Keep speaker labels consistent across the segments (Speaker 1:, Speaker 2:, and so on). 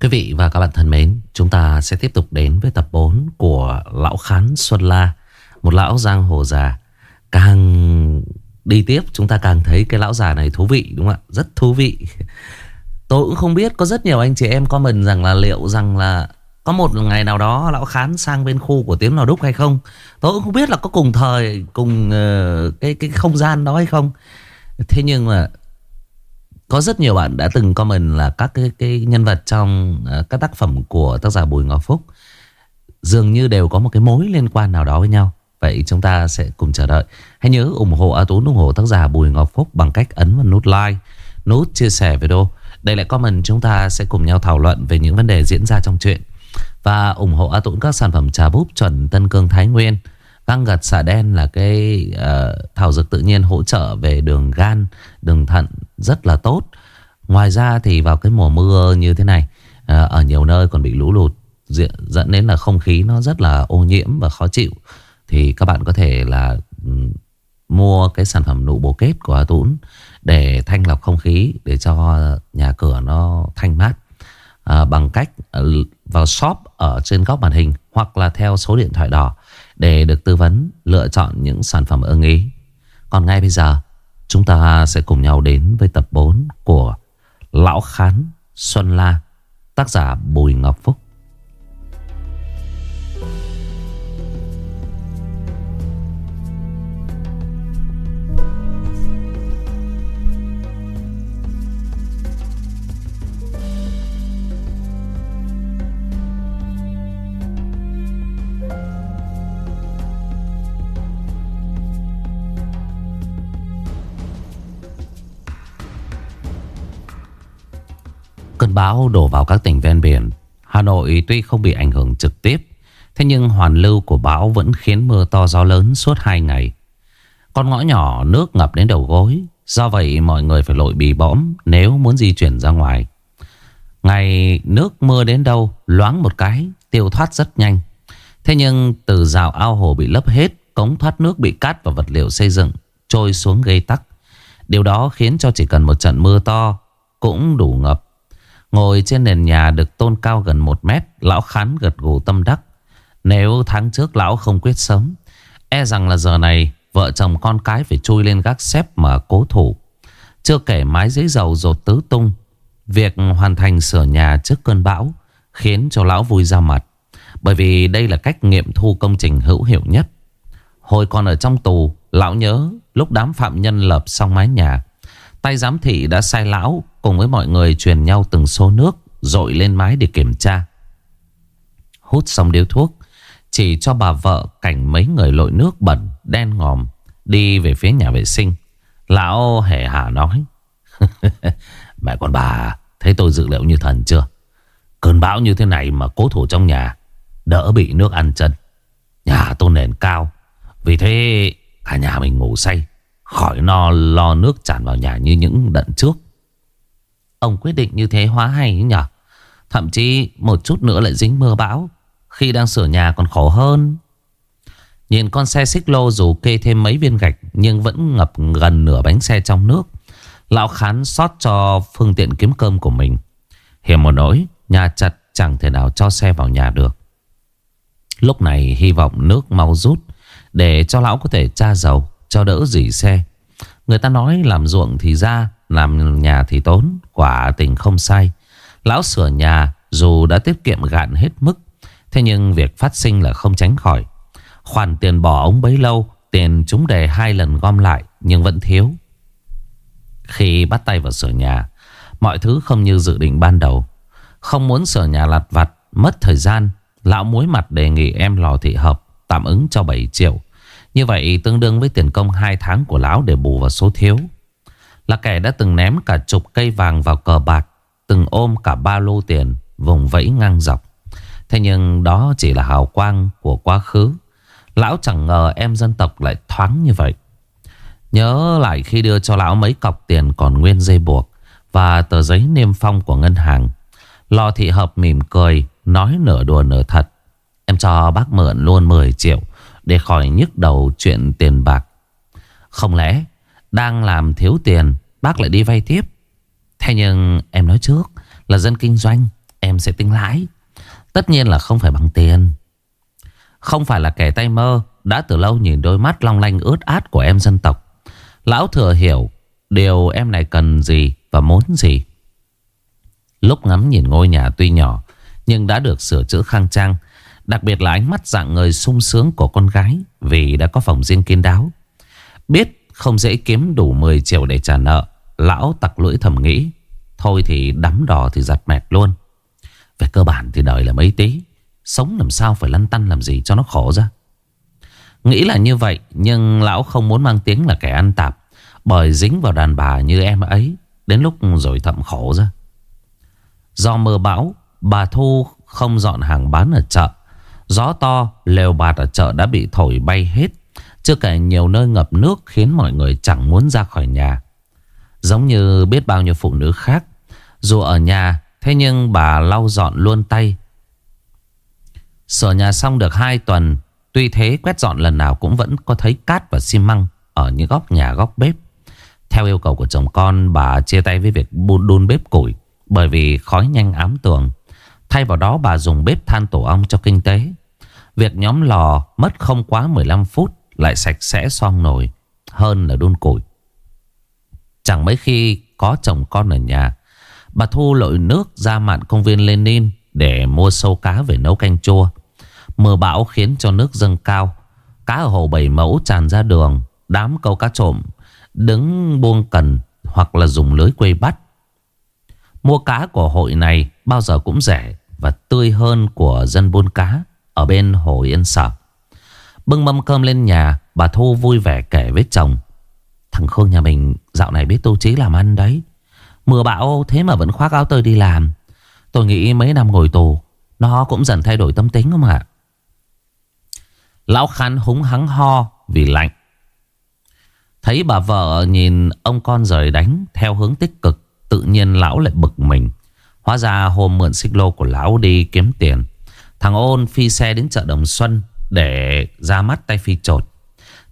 Speaker 1: Quý vị và các bạn thân mến, chúng ta sẽ tiếp tục đến với tập 4 của Lão Khán Xuân La, một lão giang hồ già. Càng đi tiếp chúng ta càng thấy cái lão già này thú vị đúng không ạ? Rất thú vị. Tôi cũng không biết có rất nhiều anh chị em comment rằng là liệu rằng là có một ngày nào đó lão Khán sang bên khu của Tiếng Lò Đúc hay không. Tôi cũng không biết là có cùng thời, cùng uh, cái cái không gian đó hay không. Thế nhưng mà có rất nhiều bạn đã từng comment là các cái, cái nhân vật trong uh, các tác phẩm của tác giả Bùi Ngọc Phúc dường như đều có một cái mối liên quan nào đó với nhau. Vậy chúng ta sẽ cùng chờ đợi. Hãy nhớ ủng hộ A Tú ủng hộ tác giả Bùi Ngọc Phúc bằng cách ấn vào nút like, nút chia sẻ video. Đây là comment chúng ta sẽ cùng nhau thảo luận về những vấn đề diễn ra trong chuyện. Và ủng hộ A Tú các sản phẩm trà búp chuẩn Tân Cương Thái Nguyên tăng gật xả đen là cái uh, thảo dược tự nhiên hỗ trợ về đường gan, đường thận rất là tốt. Ngoài ra thì vào cái mùa mưa như thế này, uh, ở nhiều nơi còn bị lũ lụt dẫn đến là không khí nó rất là ô nhiễm và khó chịu. Thì các bạn có thể là um, mua cái sản phẩm nụ bồ kết của A Tún để thanh lọc không khí để cho nhà cửa nó thanh mát à, bằng cách vào shop ở trên góc màn hình hoặc là theo số điện thoại đỏ để được tư vấn, lựa chọn những sản phẩm ưng ý. Còn ngay bây giờ, chúng ta sẽ cùng nhau đến với tập 4 của Lão Khán Xuân La, tác giả Bùi Ngọc Phúc. Bão đổ vào các tỉnh ven biển. Hà Nội tuy không bị ảnh hưởng trực tiếp, Thế nhưng hoàn lưu của bão vẫn khiến mưa to gió lớn suốt 2 ngày. Con ngõ nhỏ nước ngập đến đầu gối, Do vậy mọi người phải lội bì bõm nếu muốn di chuyển ra ngoài. Ngày nước mưa đến đâu, loáng một cái, tiêu thoát rất nhanh. Thế nhưng từ rào ao hồ bị lấp hết, Cống thoát nước bị cát và vật liệu xây dựng Trôi xuống gây tắc. Điều đó khiến cho chỉ cần một trận mưa to Cũng đủ ngập. Ngồi trên nền nhà được tôn cao gần một mét, Lão khán gật gù tâm đắc. Nếu tháng trước lão không quyết sớm E rằng là giờ này Vợ chồng con cái phải chui lên gác xếp mà cố thủ. Chưa kể mái giấy dầu rột tứ tung, Việc hoàn thành sửa nhà trước cơn bão Khiến cho lão vui ra mặt. Bởi vì đây là cách nghiệm thu công trình hữu hiệu nhất. Hồi còn ở trong tù, Lão nhớ lúc đám phạm nhân lập xong mái nhà Tay giám thị đã sai lão cùng với mọi người truyền nhau từng xô nước Rội lên mái để kiểm tra. Hút xong điếu thuốc, Chỉ cho bà vợ cảnh mấy người lội nước bẩn, Đen ngòm, Đi về phía nhà vệ sinh. Lão hề hà nói, Mẹ con bà, Thấy tôi dự liệu như thần chưa? Cơn bão như thế này mà cố thủ trong nhà, Đỡ bị nước ăn chân. Nhà tôi nền cao, Vì thế cả nhà mình ngủ say. Khỏi no lo nước tràn vào nhà như những đợt trước. Ông quyết định như thế hóa hay nhỉ? Thậm chí một chút nữa lại dính mưa bão, Khi đang sửa nhà còn khổ hơn. Nhìn con xe xích lô dù kê thêm mấy viên gạch Nhưng vẫn ngập gần nửa bánh xe trong nước. Lão khán xót cho phương tiện kiếm cơm của mình. Hiểm một nỗi, Nhà chặt chẳng thể nào cho xe vào nhà được. Lúc này hy vọng nước mau rút Để cho lão có thể tra dầu. Cho đỡ dỉ xe. Người ta nói làm ruộng thì ra, Làm nhà thì tốn, Quả tình không sai. Lão sửa nhà dù đã tiết kiệm gạn hết mức, Thế nhưng việc phát sinh là không tránh khỏi. Khoản tiền bỏ ống bấy lâu, Tiền chúng đề hai lần gom lại, Nhưng vẫn thiếu. Khi bắt tay vào sửa nhà, Mọi thứ không như dự định ban đầu. Không muốn sửa nhà lặt vặt, Mất thời gian, Lão muối mặt đề nghị em lò thị hợp, Tạm ứng cho 7 triệu. Như vậy tương đương với tiền công 2 tháng của lão Để bù vào số thiếu. Là kẻ đã từng ném cả chục cây vàng vào cờ bạc, Từng ôm cả ba lô tiền, Vùng vẫy ngang dọc. Thế nhưng đó chỉ là hào quang của quá khứ. Lão chẳng ngờ em dân tộc lại thoáng như vậy. Nhớ lại khi đưa cho lão mấy cọc tiền còn nguyên dây buộc Và tờ giấy niêm phong của ngân hàng. Lò thị hợp mỉm cười, Nói nửa đùa nửa thật. Em cho bác mượn luôn 10 triệu. Để khỏi nhức đầu chuyện tiền bạc. Không lẽ Đang làm thiếu tiền, Bác lại đi vay tiếp? Thế nhưng em nói trước Là dân kinh doanh, em sẽ tính lãi. Tất nhiên là không phải bằng tiền. Không phải là kẻ tay mơ Đã từ lâu nhìn đôi mắt long lanh ướt át của em dân tộc. Lão thừa hiểu Điều em này cần gì và muốn gì. Lúc ngắm nhìn ngôi nhà tuy nhỏ Nhưng đã được sửa chữa khang trang Đặc biệt là ánh mắt dạng người sung sướng của con gái Vì đã có phòng riêng kiên đáo. Biết không dễ kiếm đủ 10 triệu để trả nợ, Lão tặc lưỡi thầm nghĩ. Thôi thì đắm đỏ thì giặt mẹt luôn. Về cơ bản thì đời là mấy tí, Sống làm sao phải lăn tăn làm gì cho nó khổ ra. Nghĩ là như vậy, Nhưng lão không muốn mang tiếng là kẻ ăn tạp Bởi dính vào đàn bà như em ấy, Đến lúc rồi thậm khổ ra. Do mưa bão, Bà Thu không dọn hàng bán ở chợ Gió to lều bạt ở chợ đã bị thổi bay hết. Chưa kể nhiều nơi ngập nước Khiến mọi người chẳng muốn ra khỏi nhà. Giống như biết bao nhiêu phụ nữ khác Dù ở nhà Thế nhưng bà lau dọn luôn tay. Sửa nhà xong được 2 tuần Tuy thế quét dọn lần nào cũng vẫn có thấy cát và xi măng Ở những góc nhà góc bếp. Theo yêu cầu của chồng con Bà chia tay với việc đun, đun bếp củi Bởi vì khói nhanh ám tường. Thay vào đó bà dùng bếp than tổ ong cho kinh tế. Việc nhóm lò mất không quá 15 phút Lại sạch sẽ xong nồi Hơn là đun củi. Chẳng mấy khi có chồng con ở nhà, Bà Thu lội nước ra mạn công viên Lenin Để mua sâu cá về nấu canh chua. Mưa bão khiến cho nước dâng cao, Cá ở hồ bảy mẫu tràn ra đường, Đám câu cá trộm Đứng buông cần Hoặc là dùng lưới quây bắt. Mua cá của hội này Bao giờ cũng rẻ Và tươi hơn của dân buôn cá. Ở bên hồ Yên Sở Bưng mâm cơm lên nhà, Bà Thu vui vẻ kể với chồng. Thằng Khương nhà mình, dạo này biết tu trí làm ăn đấy. Mưa bão, thế mà vẫn khoác áo tơi đi làm. Tôi nghĩ mấy năm ngồi tù, Nó cũng dần thay đổi tâm tính không ạ? Lão khán húng hắng ho vì lạnh. Thấy bà vợ nhìn ông con rời đánh Theo hướng tích cực, Tự nhiên lão lại bực mình. Hóa ra hôm mượn xích lô của lão đi kiếm tiền. Thằng ôn phi xe đến chợ Đồng Xuân Để ra mắt tay phi trột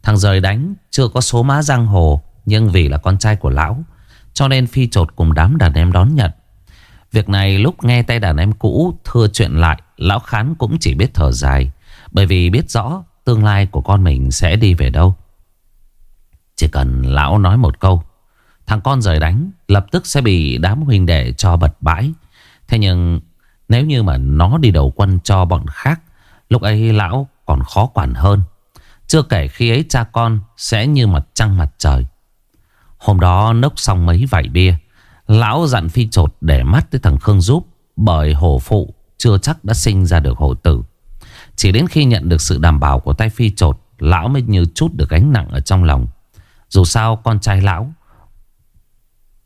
Speaker 1: Thằng rời đánh chưa có số má giang hồ, Nhưng vì là con trai của lão, Cho nên phi trột cùng đám đàn em đón nhận. Việc này lúc nghe tay đàn em cũ thưa chuyện lại, Lão Khán cũng chỉ biết thở dài, Bởi vì biết rõ tương lai của con mình sẽ đi về đâu. Chỉ cần lão nói một câu, Thằng con rời đánh Lập tức sẽ bị đám huynh đệ cho bật bãi. Thế nhưng nếu như mà nó đi đầu quân cho bọn khác, Lúc ấy lão còn khó quản hơn chưa kể khi ấy cha con sẽ như mặt trăng mặt trời. Hôm đó nốc xong mấy vải bia. Lão dặn phi trột để mắt tới thằng Khương giúp. Bởi hổ phụ chưa chắc đã sinh ra được hổ tử. Chỉ đến khi nhận được sự đảm bảo của tay phi trột. Lão mới như chút được gánh nặng ở trong lòng. Dù sao con trai lão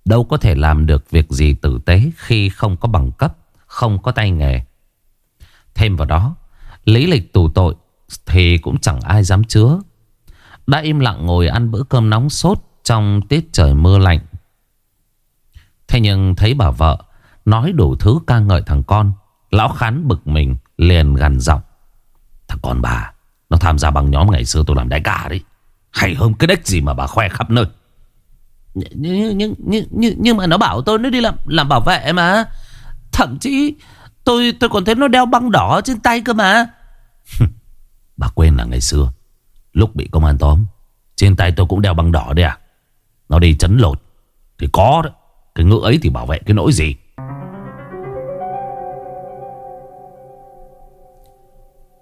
Speaker 1: Đâu có thể làm được việc gì tử tế Khi không có bằng cấp không có tay nghề. Thêm vào đó Lý lịch tù tội thì cũng chẳng ai dám chứa. Đã im lặng ngồi ăn bữa cơm nóng sốt Trong tiết trời mưa lạnh. Thế nhưng thấy bà vợ Nói đủ thứ ca ngợi thằng con Lão khán bực mình liền gằn giọng. Thằng con bà Nó tham gia bằng nhóm ngày xưa tôi làm đại ca đấy. Hay hơn cái đếch gì mà bà khoe khắp nơi.
Speaker 2: Nhưng, nhưng, nhưng, nhưng, nhưng mà nó bảo tôi nó đi làm làm bảo vệ mà. Thậm chí tôi tôi còn thấy nó đeo băng đỏ trên tay cơ mà.
Speaker 1: Bà quên là ngày xưa, Lúc bị công an tóm, Trên tay tôi cũng đeo băng đỏ đấy à. Nó đi chấn lột, Thì có đó, Cái ngựa ấy thì bảo vệ cái nỗi gì?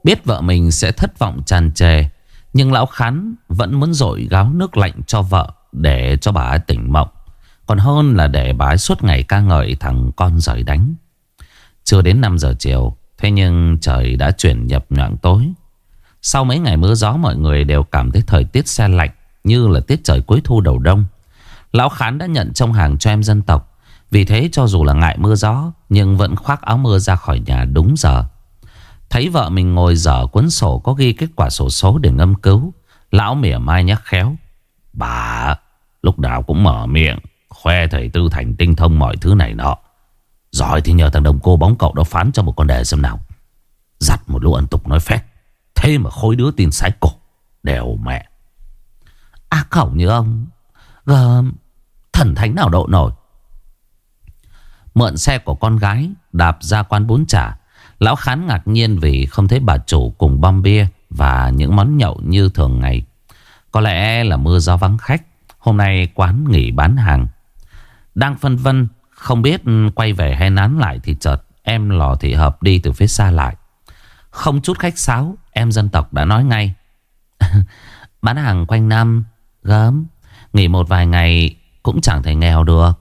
Speaker 1: Biết vợ mình sẽ thất vọng tràn trề, Nhưng lão khán vẫn muốn dội gáo nước lạnh cho vợ Để cho bà ấy tỉnh mộng. Còn hơn là để bà ấy suốt ngày ca ngợi thằng con rời đánh Chưa đến 5 giờ chiều, Thế nhưng trời đã chuyển nhập nhọn tối sau mấy ngày mưa gió, mọi người đều cảm thấy thời tiết xe lạnh, như là tiết trời cuối thu đầu đông. Lão Khán đã nhận trong hàng cho em dân tộc. Vì thế, cho dù là ngại mưa gió, nhưng vẫn khoác áo mưa ra khỏi nhà đúng giờ. Thấy vợ mình ngồi dở cuốn sổ có ghi kết quả sổ số để ngâm cứu. Lão mỉa mai nhắc khéo. Bà, lúc nào cũng mở miệng khoe thầy Tư Thành tinh thông mọi thứ này nọ. Giỏi thì nhờ thằng đồng cô bóng cậu đó phán cho một con đề xem nào. Giặt một lũ ẩn tục nói phép. Thế mà khối đứa tin sái cổ. Đều mẹ.
Speaker 2: À, Ác khẩu như ông Gờ thần thánh nào độ nổi?
Speaker 1: Mượn xe của con gái, Đạp ra quán bún chả. Lão Khán ngạc nhiên vì không thấy bà chủ cùng bom bia Và những món nhậu như thường ngày. Có lẽ là mưa gió vắng khách. Hôm nay quán nghỉ bán hàng. Đang phân vân, Không biết ừ, quay về hay nán lại Thì chợt em lò thị hợp đi từ phía xa lại. Không chút khách sáo, Em dân tộc đã nói ngay. Bán hàng quanh năm, Gớm, Nghỉ một vài ngày cũng chẳng thể nghèo được.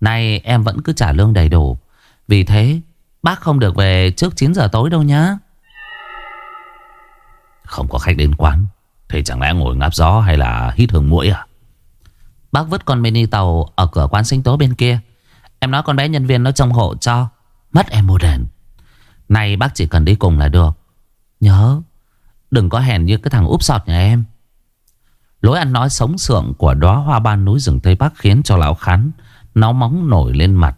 Speaker 1: Nay em vẫn cứ trả lương đầy đủ. Vì thế, bác không được về trước 9 giờ tối đâu nhá. Không có khách đến quán Thì chẳng lẽ ngồi ngáp gió hay là hít hương mũi à? Bác vứt con mini tàu ở cửa quán sinh tố bên kia Em nói con bé nhân viên nó trông hộ cho Mất em một đèn Này, bác chỉ cần đi cùng là được Nhớ, Đừng có hèn như cái thằng úp sọt nhà em Lối ăn nói sống sượng của đóa hoa ban núi rừng Tây Bắc khiến cho lão khán nó móng nổi lên mặt.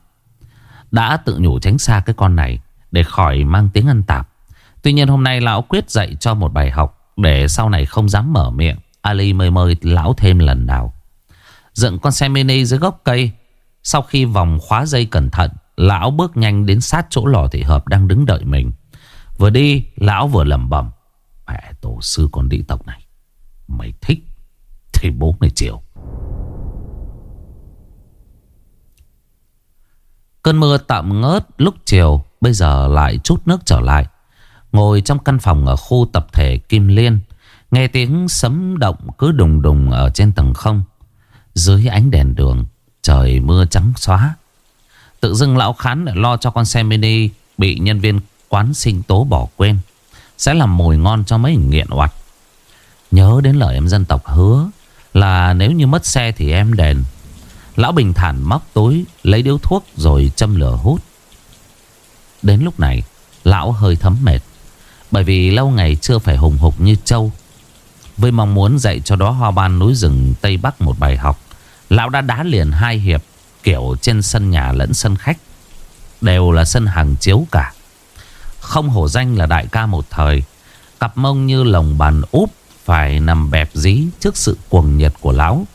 Speaker 1: Đã tự nhủ tránh xa cái con này để khỏi mang tiếng ăn tạp. Tuy nhiên hôm nay lão quyết dạy cho một bài học để sau này không dám mở miệng. Ali mời mời lão thêm lần nào. Dựng con xe mini dưới gốc cây. Sau khi vòng khóa dây cẩn thận, lão bước nhanh đến sát chỗ lò thị hợp đang đứng đợi mình. Vừa đi, lão vừa lẩm bẩm. Mẹ tổ sư con đi tộc này. Mày thích thì bố mày chịu. Cơn mưa tạm ngớt lúc chiều Bây giờ lại chút nước trở lại Ngồi trong căn phòng ở khu tập thể Kim Liên Nghe tiếng sấm động cứ đùng đùng ở trên tầng không dưới ánh đèn đường, Trời mưa trắng xóa. Tự dưng lão khán lại lo cho con xe mini Bị nhân viên quán sinh tố bỏ quên, Sẽ làm mồi ngon cho mấy nghiện oặt. Nhớ đến lời em dân tộc hứa Là nếu như mất xe thì em đền. Lão bình thản móc túi, Lấy điếu thuốc rồi châm lửa hút. Đến lúc này, Lão hơi thấm mệt, Bởi vì lâu ngày chưa phải hùng hục như châu Với mong muốn dạy cho đó hoa ban núi rừng Tây Bắc một bài học Lão đã đá liền hai hiệp, Kiểu trên sân nhà lẫn sân khách. Đều là sân hàng chiếu cả. Không hổ danh là đại ca một thời. Cặp mông như lồng bàn úp Phải nằm bẹp dí trước sự cuồng nhiệt của lão.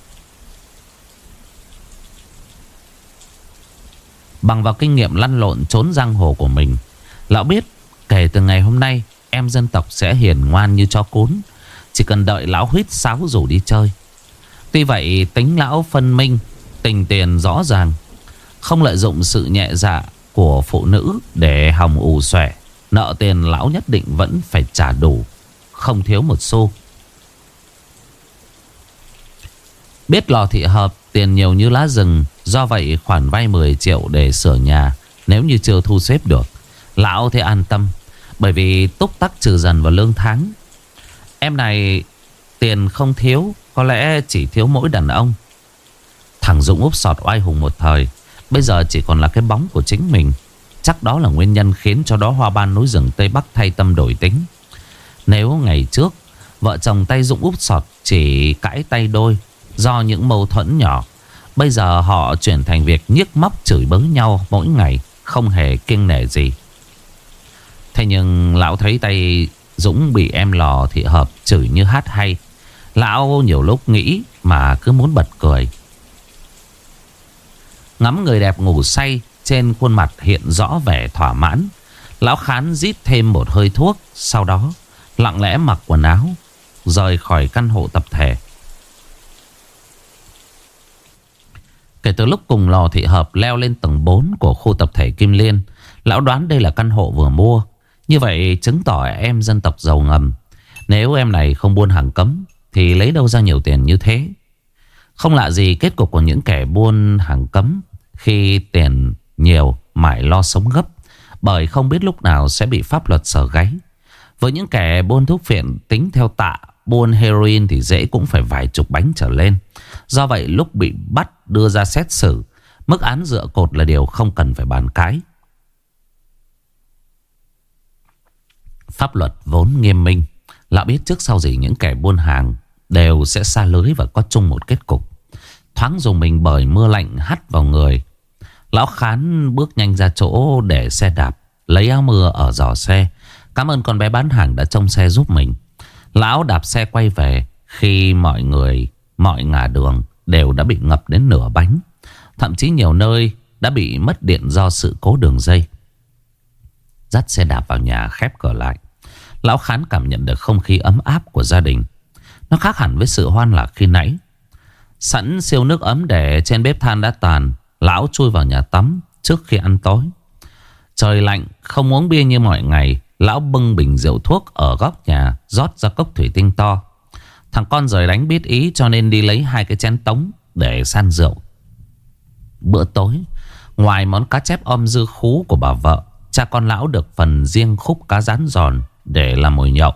Speaker 1: Bằng vào kinh nghiệm lăn lộn trốn giang hồ của mình, Lão biết kể từ ngày hôm nay, Em dân tộc sẽ hiền ngoan như cho cún. Chỉ cần đợi lão huyết sáo rủ đi chơi Tuy vậy, tính lão phân minh, Tình tiền rõ ràng, Không lợi dụng sự nhẹ dạ của phụ nữ Để hòng ù xòe, Nợ tiền lão nhất định vẫn phải trả đủ, Không thiếu một xu. Biết lò thị hợp, Tiền nhiều như lá rừng, Do vậy khoản vay 10 triệu để sửa nhà, Nếu như chưa thu xếp được, Lão thì an tâm, Bởi vì túc tắc trừ dần vào lương tháng. Em này Tiền không thiếu, Có lẽ chỉ thiếu mỗi đàn ông. Thằng Dũng úp sọt oai hùng một thời, Bây giờ chỉ còn là cái bóng của chính mình. Chắc đó là nguyên nhân khiến cho đó hoa ban núi rừng Tây Bắc thay tâm đổi tính. Nếu ngày trước, Vợ chồng tay Dũng úp sọt chỉ cãi tay đôi Do những mâu thuẫn nhỏ, Bây giờ họ chuyển thành việc nhức móc chửi bới nhau mỗi ngày, Không hề kiêng nể gì. Thế nhưng lão thấy tay Dũng bị em lò thị hợp chửi như hát hay Lão nhiều lúc nghĩ mà cứ muốn bật cười. Ngắm người đẹp ngủ say, Trên khuôn mặt hiện rõ vẻ thỏa mãn. Lão khán rít thêm một hơi thuốc, Sau đó lặng lẽ mặc quần áo, Rời khỏi căn hộ tập thể. Kể từ lúc cùng lò thị hợp leo lên tầng 4 của khu tập thể Kim Liên, Lão đoán đây là căn hộ vừa mua. Như vậy chứng tỏ em dân tộc giàu ngầm. Nếu em này không buôn hàng cấm thì lấy đâu ra nhiều tiền như thế? Không lạ gì kết cục của những kẻ buôn hàng cấm Khi tiền nhiều mãi lo sống gấp, Bởi không biết lúc nào sẽ bị pháp luật sở gáy. Với những kẻ buôn thuốc phiện tính theo tạ, Buôn heroin thì dễ cũng phải vài chục bánh trở lên. Do vậy lúc bị bắt đưa ra xét xử, Mức án dựa cột là điều không cần phải bàn cãi. Pháp luật vốn nghiêm minh. Lão biết trước sau gì những kẻ buôn hàng Đều sẽ xa lưới và có chung một kết cục Thoáng dùng mình bởi mưa lạnh hắt vào người, Lão Khán bước nhanh ra chỗ để xe đạp, Lấy áo mưa ở giỏ xe Cảm ơn con bé bán hàng đã trông xe giúp mình Lão đạp xe quay về, Khi mọi người, Mọi ngả đường đều đã bị ngập đến nửa bánh Thậm chí nhiều nơi đã bị mất điện do sự cố đường dây. Dắt xe đạp vào nhà khép cửa lại. Lão Khán cảm nhận được không khí ấm áp của gia đình. Nó khác hẳn với sự hoan lạc khi nãy. Sẵn siêu nước ấm để trên bếp than đã tàn. Lão chui vào nhà tắm trước khi ăn tối. Trời lạnh, không uống bia như mọi ngày. Lão bưng bình rượu thuốc ở góc nhà, rót ra cốc thủy tinh to. Thằng con rời đánh biết ý cho nên đi lấy hai cái chén tống để san rượu. Bữa tối, ngoài món cá chép om dư khú của bà vợ, cha con lão được phần riêng khúc cá rán giòn để làm mồi nhậu.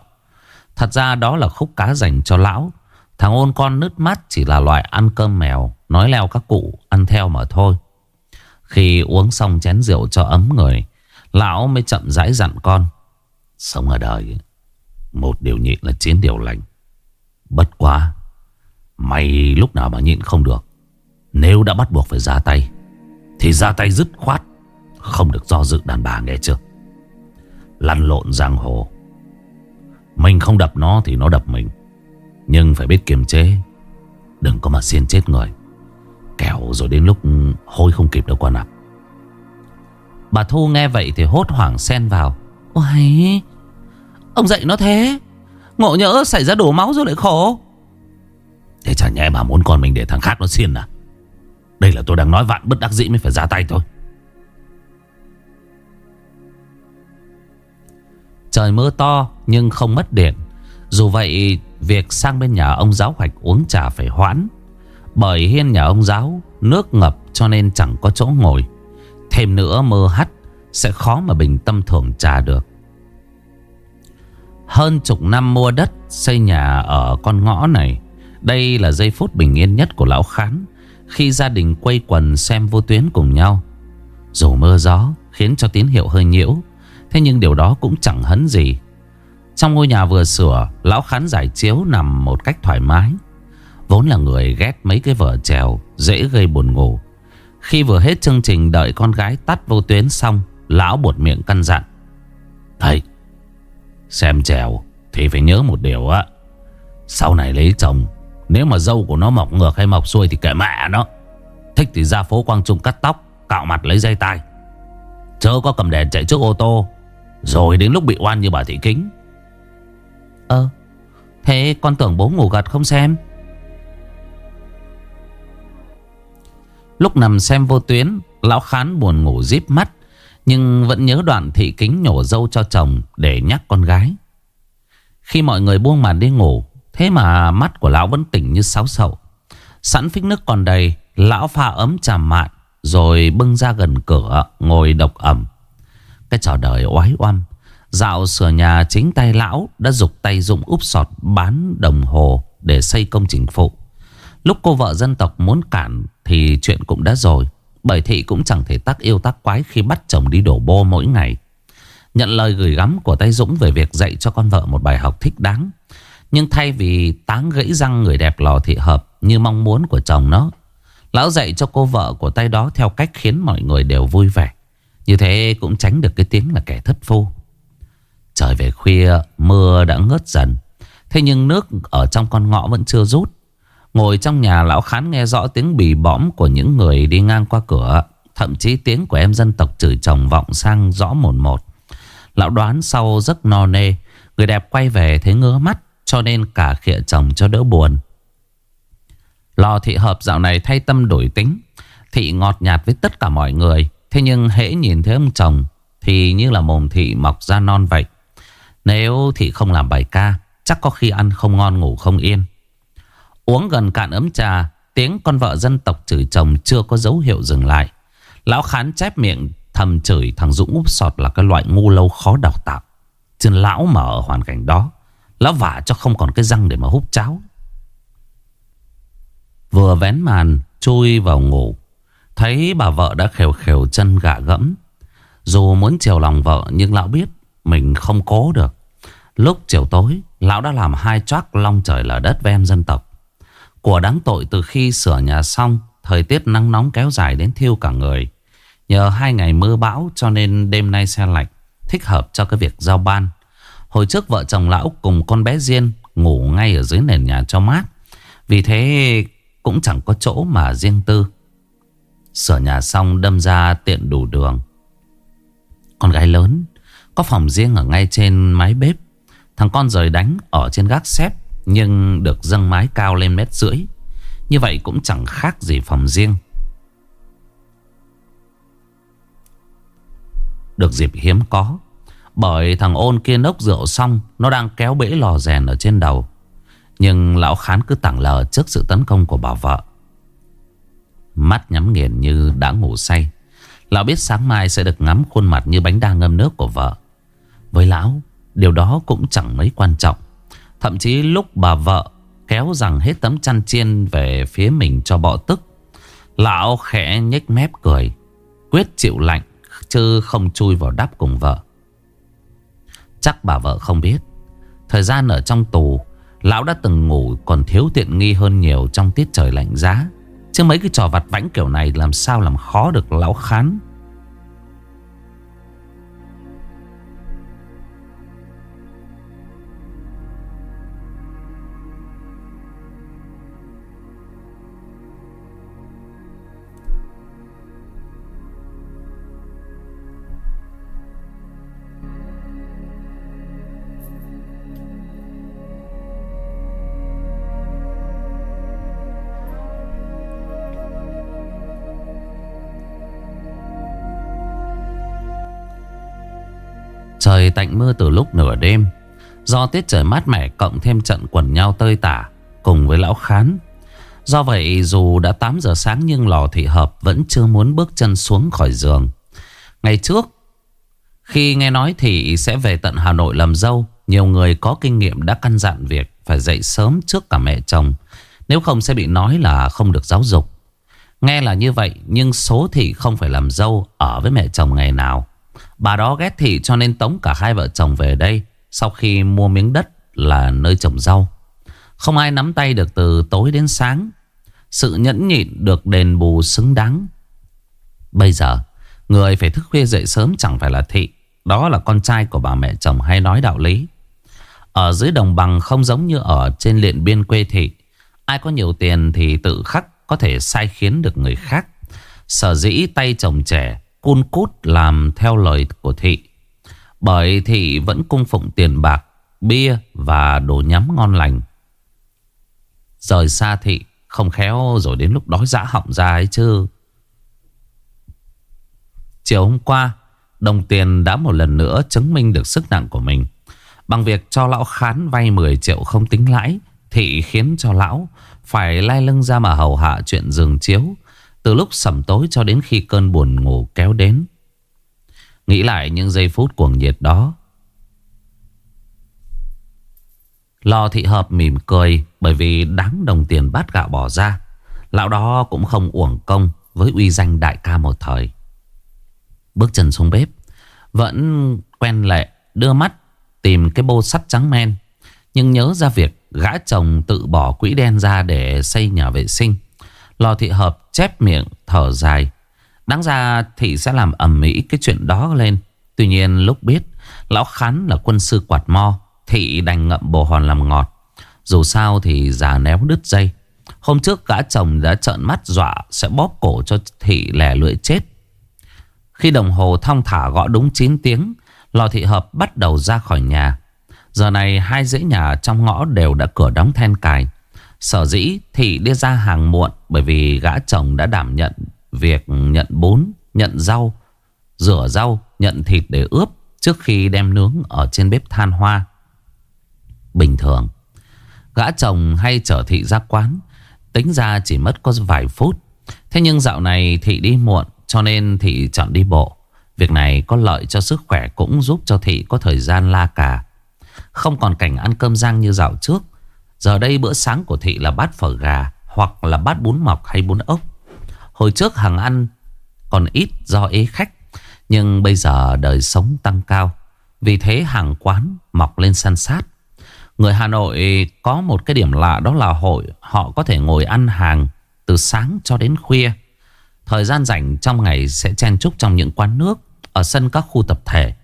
Speaker 1: Thật ra đó là khúc cá dành cho lão. Thằng ôn con nứt mắt chỉ là loại ăn cơm mèo, nói leo các cụ, ăn theo mà thôi. Khi uống xong chén rượu cho ấm người, lão mới chậm rãi dặn con. Sống ở đời, một điều nhịn là chín điều lành. Bất quá, mày lúc nào mà nhịn không được. Nếu đã bắt buộc phải ra tay, thì ra tay dứt khoát, không được do dự đàn bà nghe chưa. Lăn lộn giang hồ mình không đập nó thì nó đập mình. Nhưng phải biết kiềm chế. Đừng có mà xiên chết người. Kẻo rồi đến lúc hôi không kịp đâu con ạ.
Speaker 2: Bà Thu nghe vậy thì hốt hoảng xen vào. Ôi Ông dạy nó thế? Ngộ nhỡ xảy ra đổ máu rồi lại khổ?
Speaker 1: Thế chả nhẽ bà muốn con mình để thằng khác nó xiên à? Đây là tôi đang nói vạn bất đắc dĩ mới phải ra tay thôi.
Speaker 2: Trời mưa to nhưng không mất điện. Dù vậy, việc sang bên nhà ông giáo hoạch uống trà phải hoãn. Bởi hiên nhà ông giáo, nước ngập cho nên chẳng có chỗ ngồi. Thêm nữa mưa hắt, sẽ khó mà bình tâm thưởng trà được. Hơn chục năm mua đất, xây nhà ở con ngõ này, Đây là giây phút bình yên nhất của lão khán, Khi gia đình quây quần xem vô tuyến cùng nhau. Dù mưa gió khiến cho tín hiệu hơi nhiễu, Thế nhưng điều đó cũng chẳng hấn gì. Trong ngôi nhà vừa sửa, Lão khán giải chiếu nằm một cách thoải mái. Vốn là người ghét mấy cái vở trèo, Dễ gây buồn ngủ. Khi vừa hết chương trình, đợi con gái tắt vô tuyến xong, Lão buột miệng căn dặn. Thầy, Xem trèo Thì phải nhớ một điều á. Sau này lấy chồng, Nếu mà dâu của nó mọc ngược hay mọc xuôi thì kệ mẹ nó. Thích thì ra phố Quang Trung cắt tóc, Cạo mặt lấy dây tai. Chớ có cầm đèn chạy trước ô tô. Rồi đến lúc bị oan như bà Thị Kính Ờ Thế con tưởng bố ngủ gật không xem? Lúc nằm xem vô tuyến, Lão Khán buồn ngủ díp mắt, Nhưng vẫn nhớ đoạn Thị Kính nhổ dâu cho chồng Để nhắc con gái. Khi mọi người buông màn đi ngủ, Thế mà mắt của lão vẫn tỉnh như sáo sậu. Sẵn phích nước còn đầy, Lão pha ấm trà mạn, Rồi bưng ra gần cửa, Ngồi độc ẩm. Cái trò đời oái oăm. Dạo sửa nhà chính tay lão Đã dục tay dụng úp sọt bán đồng hồ Để xây công trình phụ. Lúc cô vợ dân tộc muốn cản Thì chuyện cũng đã rồi, Bởi thị cũng chẳng thể tác yêu tác quái Khi bắt chồng đi đổ bô mỗi ngày. Nhận lời gửi gắm của tay Dũng Về việc dạy cho con vợ một bài học thích đáng. Nhưng thay vì táng gãy răng người đẹp lò thị hợp Như mong muốn của chồng nó, Lão dạy cho cô vợ của tay đó Theo cách khiến mọi người đều vui vẻ. Như thế cũng tránh được cái tiếng là kẻ thất phu. Trời về khuya, Mưa đã ngớt dần. Thế nhưng nước ở trong con ngõ vẫn chưa rút. Ngồi trong nhà, lão khán nghe rõ tiếng bì bõm của những người đi ngang qua cửa. Thậm chí tiếng của em dân tộc chửi chồng vọng sang rõ một một. Lão đoán sau giấc no nê, Người đẹp quay về thấy ngứa mắt, Cho nên cả khịa chồng cho đỡ buồn. Lò thị hợp dạo này thay tâm đổi tính. Thị ngọt nhạt với tất cả mọi người. Thế nhưng hễ nhìn thấy ông chồng, Thì như là mồm thị mọc ra non vậy. Nếu thị không làm bài ca, Chắc có khi ăn không ngon, ngủ không yên. Uống gần cạn ấm trà, Tiếng con vợ dân tộc chửi chồng Chưa có dấu hiệu dừng lại. Lão khán chép miệng, thầm chửi Thằng Dũng úp sọt là cái loại ngu lâu khó đào tạo. Chứ lão mà ở hoàn cảnh đó, Lão vả cho không còn cái răng để mà hút cháo. Vừa vén màn, Chui vào ngủ. Thấy bà vợ đã khều khều chân gạ gẫm. Dù muốn chiều lòng vợ, Nhưng lão biết mình không cố được. Lúc chiều tối, Lão đã làm hai choác long trời lở đất với em dân tộc. Của đáng tội từ khi sửa nhà xong, Thời tiết nắng nóng kéo dài đến thiêu cả người. Nhờ hai ngày mưa bão cho nên đêm nay xe lạnh, Thích hợp cho cái việc giao ban. Hồi trước vợ chồng lão cùng con bé Diên Ngủ ngay ở dưới nền nhà cho mát. Vì thế cũng chẳng có chỗ mà riêng tư.
Speaker 1: Sửa nhà xong đâm ra tiện đủ đường. Con gái lớn có phòng riêng ở ngay trên mái bếp. Thằng con rời đánh ở trên gác xếp, Nhưng được dâng mái cao lên mét rưỡi. Như vậy cũng chẳng khác gì phòng riêng. Được dịp hiếm có, Bởi thằng ôn kia nốc rượu xong, Nó đang kéo bể lò rèn ở trên đầu. Nhưng lão khán cứ tặng lờ trước sự tấn công của bà vợ. Mắt nhắm nghiền như đã ngủ say. Lão biết sáng mai sẽ được ngắm khuôn mặt như bánh đa ngâm nước của vợ. Với lão, Điều đó cũng chẳng mấy quan trọng. Thậm chí lúc bà vợ Kéo rằng hết tấm chăn chiên Về phía mình cho bọ tức, Lão khẽ nhếch mép cười, Quyết chịu lạnh Chứ không chui vào đắp cùng vợ. Chắc bà vợ không biết, Thời gian ở trong tù, Lão đã từng ngủ còn thiếu tiện nghi hơn nhiều Trong tiết trời lạnh giá. Chứ mấy cái trò vặt vãnh kiểu này Làm sao làm khó được lão khán. Tạnh mưa từ lúc nửa đêm. Do tiết trời mát mẻ cộng thêm trận quần nhau tơi tả Cùng với lão khán. Do vậy, dù đã 8 giờ sáng nhưng lò thị hợp vẫn chưa muốn bước chân xuống khỏi giường. Ngày trước, Khi nghe nói thị sẽ về tận Hà Nội làm dâu, Nhiều người có kinh nghiệm đã căn dặn việc phải dậy sớm trước cả mẹ chồng. Nếu không sẽ bị nói là không được giáo dục. Nghe là như vậy, nhưng số thị không phải làm dâu ở với mẹ chồng ngày nào. Bà đó ghét thị cho nên tống cả hai vợ chồng về đây, Sau khi mua miếng đất là nơi trồng rau. Không ai nắm tay được từ tối đến sáng. Sự nhẫn nhịn được đền bù xứng đáng. Bây giờ, Người phải thức khuya dậy sớm chẳng phải là thị. Đó là con trai của bà mẹ chồng hay nói đạo lý. Ở dưới đồng bằng không giống như ở trên liện biên quê thị. Ai có nhiều tiền thì tự khắc có thể sai khiến được người khác. Sở dĩ tay chồng trẻ cun cút làm theo lời của thị. Bởi thị vẫn cung phụng tiền bạc, bia và đồ nhắm ngon lành. Rời xa thị không khéo rồi đến lúc đói dã họng ra ấy chứ. Chiều hôm qua, đồng tiền đã một lần nữa chứng minh được sức nặng của mình. Bằng việc cho lão khán vay 10 triệu không tính lãi, thị khiến cho lão phải lai lưng ra mà hầu hạ chuyện giường chiếu. Từ lúc sầm tối cho đến khi cơn buồn ngủ kéo đến. Nghĩ lại những giây phút cuồng nhiệt đó. Lò thị hợp mỉm cười Bởi vì đáng đồng tiền bát gạo bỏ ra, Lão đó cũng không uổng công Với uy danh đại ca một thời. Bước chân xuống bếp, Vẫn quen lệ Đưa mắt tìm cái bô sắt trắng men, Nhưng nhớ ra việc gã chồng tự bỏ quỹ đen ra để xây nhà vệ sinh. Lò thị hợp chép miệng thở dài. Đáng ra thị sẽ làm ẩm mỹ cái chuyện đó lên. Tuy nhiên lúc biết lão khán là quân sư quạt mo. Thị đành ngậm bồ hòn làm ngọt. Dù sao thì già néo đứt dây. Hôm trước gã chồng đã trợn mắt dọa sẽ bóp cổ cho thị lẻ lưỡi chết. Khi đồng hồ thong thả gõ đúng 9 tiếng, lò thị hợp bắt đầu ra khỏi nhà. Giờ này hai dãy nhà trong ngõ đều đã cửa đóng then cài. Sở dĩ thị đi ra hàng muộn bởi vì gã chồng đã đảm nhận việc nhận bún, nhận rau, rửa rau, nhận thịt để ướp trước khi đem nướng ở trên bếp than hoa. Bình thường, gã chồng hay chở thị ra quán, tính ra chỉ mất có vài phút. Thế nhưng dạo này thị đi muộn cho nên thị chọn đi bộ. Việc này có lợi cho sức khỏe cũng giúp cho thị có thời gian la cà. Không còn cảnh ăn cơm rang như dạo trước. Giờ đây bữa sáng của thị là bát phở gà Hoặc là bát bún mọc hay bún ốc. Hồi trước hàng ăn còn ít do ế khách, Nhưng bây giờ đời sống tăng cao. Vì thế hàng quán mọc lên săn sát. Người Hà Nội có một cái điểm lạ đó là hội, Họ có thể ngồi ăn hàng từ sáng cho đến khuya. Thời gian rảnh trong ngày sẽ chen chúc trong những quán nước, Ở sân các khu tập thể,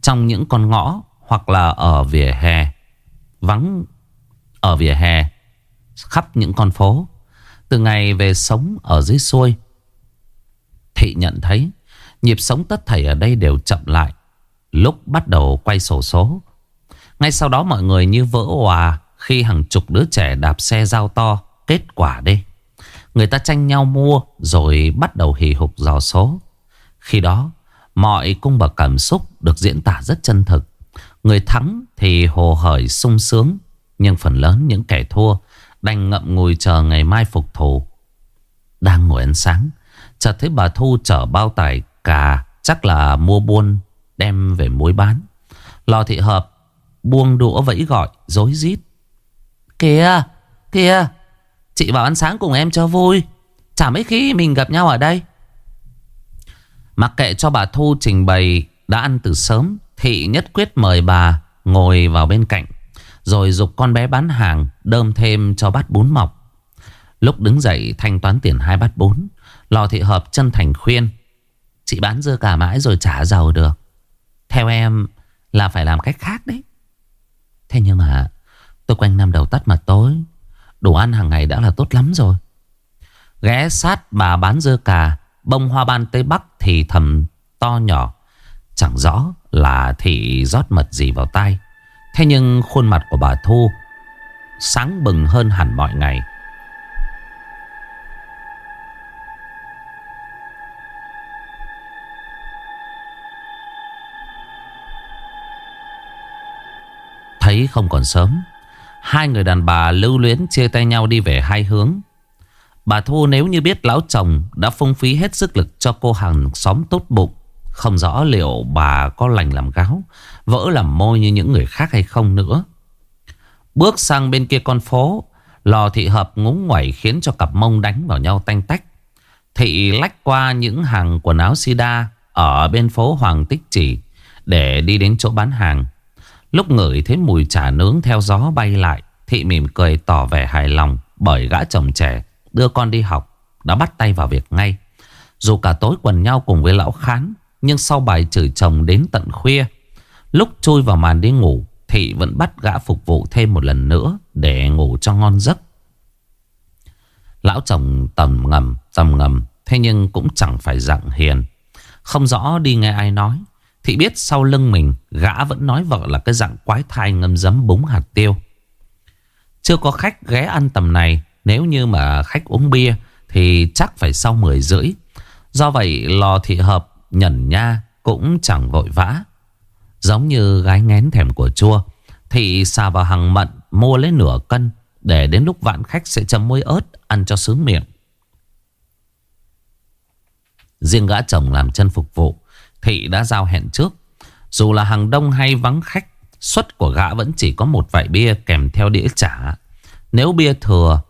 Speaker 1: Trong những con ngõ Hoặc là ở vỉa hè. Vắng ở vỉa hè khắp những con phố. Từ ngày về sống ở dưới xuôi, Thị nhận thấy nhịp sống tất thảy ở đây đều chậm lại. Lúc bắt đầu quay sổ số. Ngay sau đó mọi người như vỡ hòa khi hàng chục đứa trẻ đạp xe giao to. Kết quả đi. Người ta tranh nhau mua rồi bắt đầu hì hục dò số. Khi đó mọi cung bậc cảm xúc được diễn tả rất chân thực. Người thắng thì hồ hởi sung sướng. Nhưng phần lớn những kẻ thua đành ngậm ngùi chờ ngày mai phục thù. Đang ngồi ăn sáng. Chợt thấy bà Thu chở bao tải cà chắc là mua buôn đem về muối bán. Lò thị hợp buông đũa vẫy gọi dối rít Kìa, kìa, chị vào ăn sáng cùng em cho vui. Chả mấy khi mình gặp nhau ở đây. Mặc kệ cho bà Thu trình bày đã ăn từ sớm, Thị nhất quyết mời bà ngồi vào bên cạnh. Rồi dục con bé bán hàng đơm thêm cho bát bún mọc. Lúc đứng dậy thanh toán tiền hai bát bún, Lò thị hợp chân thành khuyên. Chị bán dưa cả mãi rồi trả giàu được. Theo em là phải làm cách khác đấy. Thế nhưng mà tôi quanh năm đầu tắt mà tối. Đồ ăn hàng ngày đã là tốt lắm rồi. Ghé sát bà bán dưa cà Bông hoa ban Tây Bắc thì thầm to nhỏ Chẳng rõ là thị rót mật gì vào tay Thế nhưng khuôn mặt của bà Thu Sáng bừng hơn hẳn mọi ngày Thấy không còn sớm, Hai người đàn bà lưu luyến chia tay nhau đi về hai hướng Bà Thu nếu như biết lão chồng đã phung phí hết sức lực cho cô hàng xóm tốt bụng. Không rõ liệu bà có lành làm gáo, vỡ làm môi như những người khác hay không nữa. Bước sang bên kia con phố, lò thị hợp ngúng ngoẩy khiến cho cặp mông đánh vào nhau tanh tách. Thị lách qua những hàng quần áo sida ở bên phố Hoàng Tích Chỉ để đi đến chỗ bán hàng. Lúc ngửi thấy mùi chả nướng theo gió bay lại, thị mỉm cười tỏ vẻ hài lòng bởi gã chồng trẻ đưa con đi học Đã bắt tay vào việc ngay Dù cả tối quần nhau cùng với lão khán nhưng sau bài chửi chồng đến tận khuya, Lúc chui vào màn đi ngủ, Thị vẫn bắt gã phục vụ thêm một lần nữa Để ngủ cho ngon giấc. Lão chồng tầm ngầm Tầm ngầm, Thế nhưng cũng chẳng phải dạng hiền. Không rõ đi nghe ai nói, Thị biết sau lưng mình, Gã vẫn nói vợ là cái dạng quái thai ngâm giấm búng hạt tiêu. Chưa có khách ghé ăn tầm này, nếu như mà khách uống bia Thì chắc phải sau 10 rưỡi. Do vậy, lò thị hợp nhẩn nha Cũng chẳng vội vã. Giống như gái ngén thèm của chua Thị xà vào hàng mận Mua lấy nửa cân Để đến lúc vạn khách sẽ chấm muối ớt Ăn cho sướng miệng. Riêng gã chồng làm chân phục vụ Thị đã giao hẹn trước. Dù là hàng đông hay vắng khách, Suất của gã vẫn chỉ có một vài bia kèm theo đĩa trả Nếu bia thừa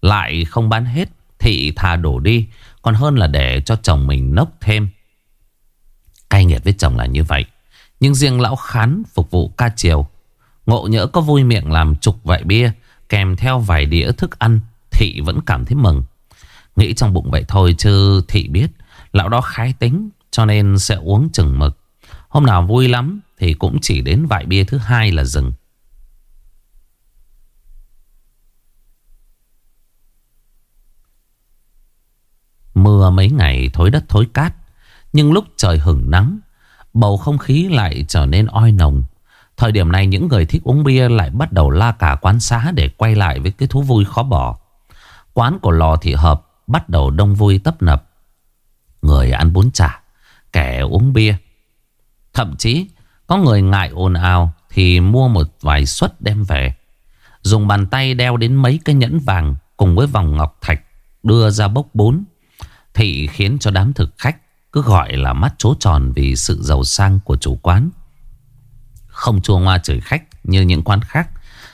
Speaker 1: lại không bán hết Thị thà đổ đi còn hơn là để cho chồng mình nốc thêm. Cay nghiệt với chồng là như vậy. Nhưng riêng lão khán phục vụ ca chiều. Ngộ nhỡ có vui miệng làm chục vại bia, Kèm theo vài đĩa thức ăn, Thị vẫn cảm thấy mừng. Nghĩ trong bụng vậy thôi chứ Thị biết, Lão đó khái tính, Cho nên sẽ uống chừng mực. Hôm nào vui lắm Thì cũng chỉ đến vại bia thứ hai là dừng. Mưa mấy ngày thối đất thối cát Nhưng lúc trời hửng nắng Bầu không khí lại trở nên oi nồng Thời điểm này những người thích uống bia lại bắt đầu la cả quán xá để quay lại với cái thú vui khó bỏ. Quán của lò thị hợp bắt đầu đông vui tấp nập. Người ăn bún chả, kẻ uống bia. Thậm chí có người ngại ồn ào thì mua một vài suất đem về. Dùng bàn tay đeo đến mấy cái nhẫn vàng cùng với vòng ngọc thạch đưa ra bốc bún. Thị khiến cho đám thực khách cứ gọi là mắt chố tròn vì sự giàu sang của chủ quán. Không chua ngoa chửi khách như những quán khác.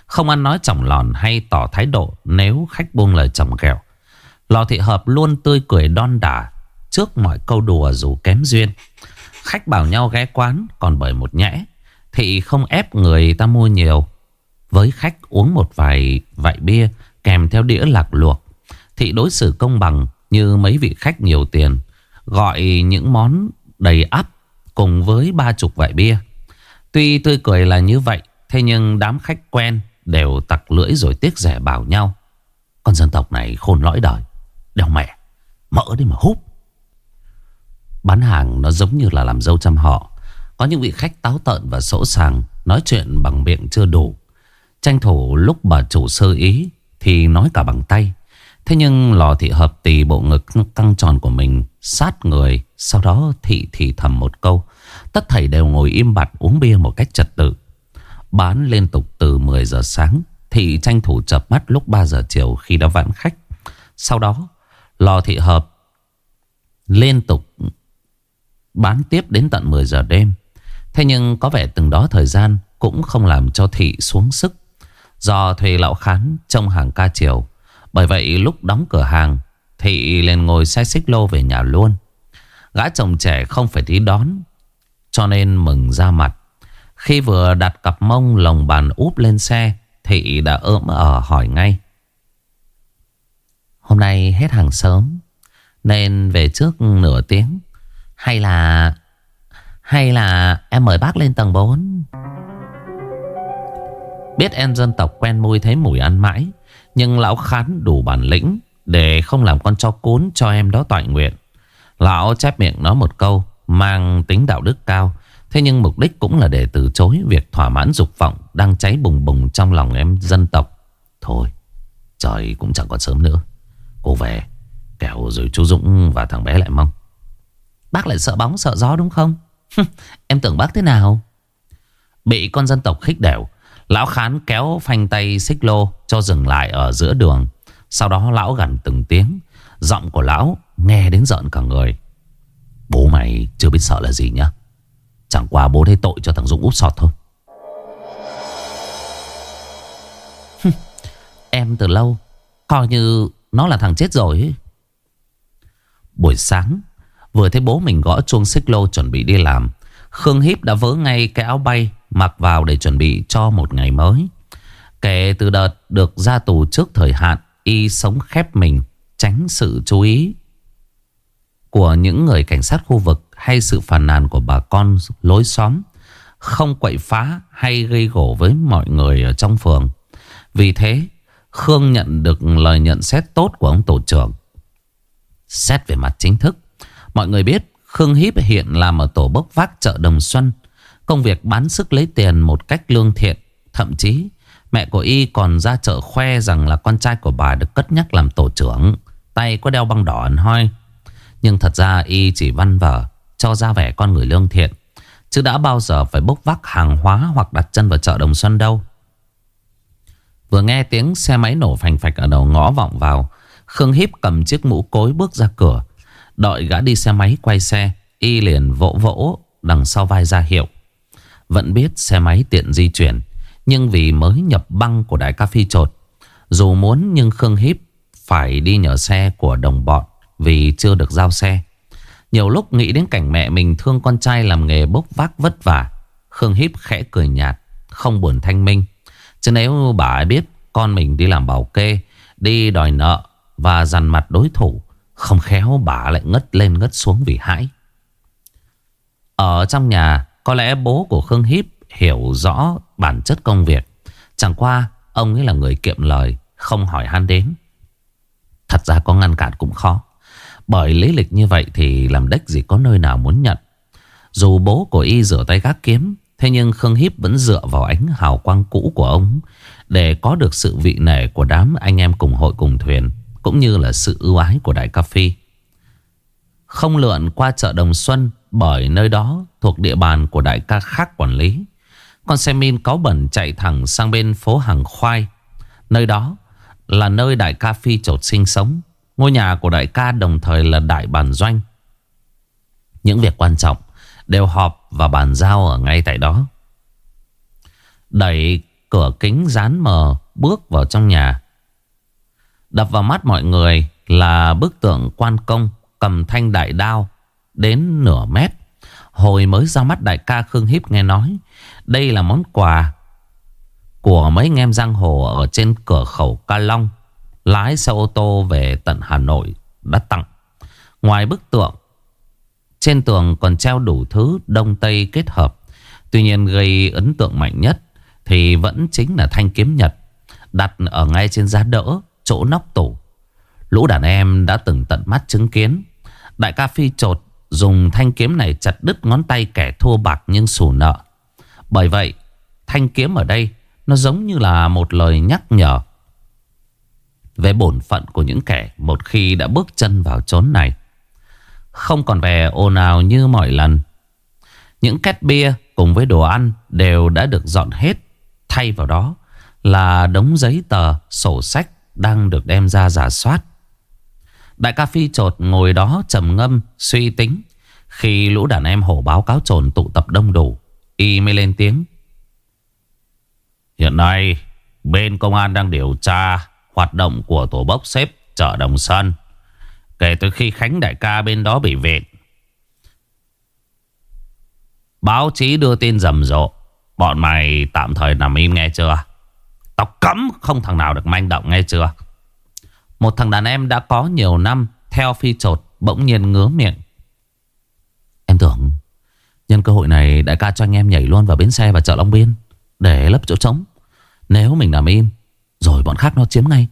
Speaker 1: Không ăn nói chỏng lòn hay tỏ thái độ nếu khách buông lời chồng ghẹo. Lò thị hợp luôn tươi cười đon đả trước mọi câu đùa dù kém duyên. Khách bảo nhau ghé quán còn bởi một nhẽ. Thị không ép người ta mua nhiều. Với khách uống một vài vại bia kèm theo đĩa lạc luộc. Thị đối xử công bằng như mấy vị khách nhiều tiền, Gọi những món đầy ắp Cùng với ba chục vại bia. Tuy tươi cười là như vậy, Thế nhưng đám khách quen Đều tặc lưỡi rồi tiếc rẻ bảo nhau. Con dân tộc này khôn lõi đời, Đeo mẹ, Mỡ đi mà hút Bán hàng nó giống như là làm dâu trăm họ. Có những vị khách táo tợn và sỗ sàng, Nói chuyện bằng miệng chưa đủ. Tranh thủ lúc bà chủ sơ ý Thì nói cả bằng tay. Thế nhưng lò thị hợp tì bộ ngực căng tròn của mình, Sát người. Sau đó thị thì thầm một câu, Tất thảy đều ngồi im bặt uống bia một cách trật tự. Bán liên tục từ 10 giờ sáng, Thị tranh thủ chập mắt lúc 3 giờ chiều khi đã vãn khách. Sau đó, Lò thị hợp Liên tục Bán tiếp đến tận 10 giờ đêm. Thế nhưng có vẻ từng đó thời gian Cũng không làm cho thị xuống sức. Do thuê lão khán trong hàng ca chiều bởi vậy lúc đóng cửa hàng, Thị liền ngồi xe xích lô về nhà luôn. Gã chồng trẻ không phải đi đón, Cho nên mừng ra mặt. Khi vừa đặt cặp mông lồng bàn úp lên xe, Thị đã ơm ở hỏi ngay. Hôm nay hết hàng sớm, Nên về trước nửa tiếng. Hay là Hay là em mời bác lên tầng 4 Biết em dân tộc quen môi thấy mùi ăn mãi nhưng lão khán đủ bản lĩnh Để không làm con cho cún cho em đó tọa nguyện. Lão chép miệng nói một câu Mang tính đạo đức cao, Thế nhưng mục đích cũng là để từ chối Việc thỏa mãn dục vọng Đang cháy bùng bùng trong lòng em dân tộc. Thôi, Trời cũng chẳng còn sớm nữa. Cô về, Kẻo rồi chú Dũng và thằng bé lại mong. Bác lại sợ bóng, sợ gió đúng không? Em tưởng bác thế nào? Bị con dân tộc khích đểu Lão khán kéo phanh tay xích lô Cho dừng lại ở giữa đường. Sau đó lão gần từng tiếng. Giọng của lão nghe đến giận cả người. Bố mày chưa biết sợ là gì nhá. Chẳng qua bố thấy tội cho thằng Dũng út sọt thôi. Em từ lâu Coi như nó là thằng chết rồi ấy. Buổi sáng, Vừa thấy bố mình gõ chuông xích lô chuẩn bị đi làm, Khương Hiếp đã vớ ngay cái áo bay Mặc vào để chuẩn bị cho một ngày mới. Kể từ đợt được ra tù trước thời hạn, Y sống khép mình, Tránh sự chú ý Của những người cảnh sát khu vực Hay sự phàn nàn của bà con lối xóm, Không quậy phá hay gây gổ với mọi người ở trong phường. Vì thế, Khương nhận được lời nhận xét tốt của ông tổ trưởng. Xét về mặt chính thức, Mọi người biết Khương Hiếp hiện làm ở tổ bốc vác chợ Đồng Xuân Công việc bán sức lấy tiền một cách lương thiện. Thậm chí, mẹ của Y còn ra chợ khoe rằng là con trai của bà được cất nhắc làm tổ trưởng. Tay có đeo băng đỏ ẩn hoi. Nhưng thật ra Y chỉ văn vở, cho ra vẻ con người lương thiện. Chứ đã bao giờ phải bốc vác hàng hóa hoặc đặt chân vào chợ Đồng Xuân đâu. Vừa nghe tiếng xe máy nổ phành phạch ở đầu ngõ vọng vào, Khương Hiếp cầm chiếc mũ cối bước ra cửa. Đợi gã đi xe máy quay xe, Y liền vỗ vỗ đằng sau vai ra hiệu. Vẫn biết xe máy tiện di chuyển, Nhưng vì mới nhập băng của đại ca phi trột Dù muốn nhưng Khương Hiếp phải đi nhờ xe của đồng bọn Vì chưa được giao xe. Nhiều lúc nghĩ đến cảnh mẹ mình thương con trai làm nghề bốc vác vất vả, Khương Hiếp khẽ cười nhạt, Không buồn thanh minh. Chứ nếu bà ấy biết con mình đi làm bảo kê, Đi đòi nợ Và dằn mặt đối thủ, Không khéo bà lại ngất lên ngất xuống vì hãi. Ở trong nhà có lẽ bố của Khương Hiếp Hiểu rõ bản chất công việc. Chẳng qua, ông ấy là người kiệm lời, Không hỏi han đến. Thật ra có ngăn cản cũng khó. Bởi lý lịch như vậy thì làm đếch gì có nơi nào muốn nhận. Dù bố của y rửa tay gác kiếm, Thế nhưng Khương Hiếp vẫn dựa vào ánh hào quang cũ của ông Để có được sự vị nể của đám anh em cùng hội cùng thuyền, Cũng như là sự ưu ái của Đại Ca Phi. Không lượn qua chợ Đồng Xuân Bởi nơi đó thuộc địa bàn của Đại Ca khác quản lý. Con xe min cáo bẩn chạy thẳng sang bên phố Hàng Khoai. Nơi đó là nơi Đại Ca Phi trột sinh sống. Ngôi nhà của Đại Ca đồng thời là Đại Bàn Doanh. Những việc quan trọng Đều họp và bàn giao ở ngay tại đó. Đẩy cửa kính dán mờ Bước vào trong nhà. Đập vào mắt mọi người Là bức tượng quan công. Cầm thanh đại đao Đến nửa mét Hồi mới ra mắt đại ca Khương Hiếp nghe nói, Đây là món quà Của mấy anh em giang hồ Ở trên cửa khẩu Ca Long, Lái xe ô tô về tận Hà Nội Đã tặng Ngoài bức tượng, trên tường còn treo đủ thứ đông tây kết hợp. Tuy nhiên gây ấn tượng mạnh nhất thì vẫn chính là thanh kiếm nhật đặt ở ngay trên giá đỡ chỗ nóc tủ. Lũ đàn em đã từng tận mắt chứng kiến. Đại ca phi trột dùng thanh kiếm này chặt đứt ngón tay kẻ thua bạc nhưng xù nợ. Bởi vậy, thanh kiếm ở đây nó giống như là một lời nhắc nhở về bổn phận của những kẻ một khi đã bước chân vào chốn này. Không còn vẻ ồn ào như mọi lần. Những két bia cùng với đồ ăn đều đã được dọn hết. Thay vào đó là đống giấy tờ, sổ sách đang được đem ra giả soát. Đại ca Phi trột ngồi đó trầm ngâm, suy tính. Khi lũ đàn em hổ báo cáo trồn tụ tập đông đủ, y mới lên tiếng. Hiện nay, bên công an đang điều tra hoạt động của tổ bốc xếp chợ Đồng Sơn. Kể từ khi Khánh đại ca bên đó bị vẹn. Báo chí đưa tin rầm rộ. Bọn mày tạm thời nằm im nghe chưa? Tao cấm không thằng nào được manh động nghe chưa? Một thằng đàn em đã có nhiều năm, theo phi trột bỗng nhiên ngứa miệng. Em tưởng, nhân cơ hội này đại ca cho anh em nhảy luôn vào bến xe và chợ Long Biên, để lấp chỗ trống. Nếu mình nằm im, rồi bọn khác nó chiếm ngay.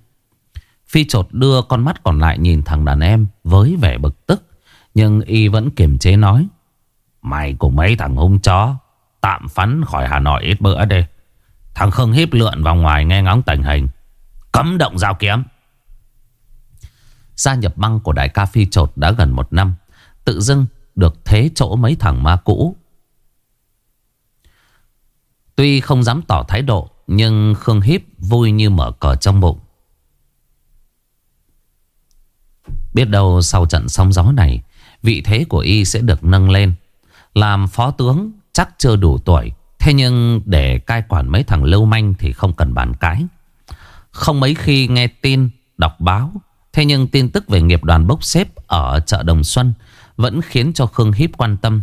Speaker 1: Phi trột đưa con mắt còn lại nhìn thằng đàn em với vẻ bực tức. Nhưng y vẫn kiềm chế nói. Mày cùng mấy thằng hung chó, tạm phắn khỏi Hà Nội ít bữa đi. Thằng Khương hiếp lượn vào ngoài nghe ngóng tình hình. Cấm động giao kiếm. Gia nhập băng của đại ca Phi Trột đã gần một năm. Tự dưng được thế chỗ mấy thằng ma cũ. Tuy không dám tỏ thái độ, nhưng Khương Hiếp vui như mở cờ trong bụng. Biết đâu sau trận sóng gió này, Vị thế của y sẽ được nâng lên Làm phó tướng chắc chưa đủ tuổi, Thế nhưng để cai quản mấy thằng lưu manh Thì không cần bàn cãi Không mấy khi nghe tin, Đọc báo Thế nhưng tin tức về nghiệp đoàn bốc xếp Ở chợ Đồng Xuân Vẫn khiến cho Khương Hiếp quan tâm.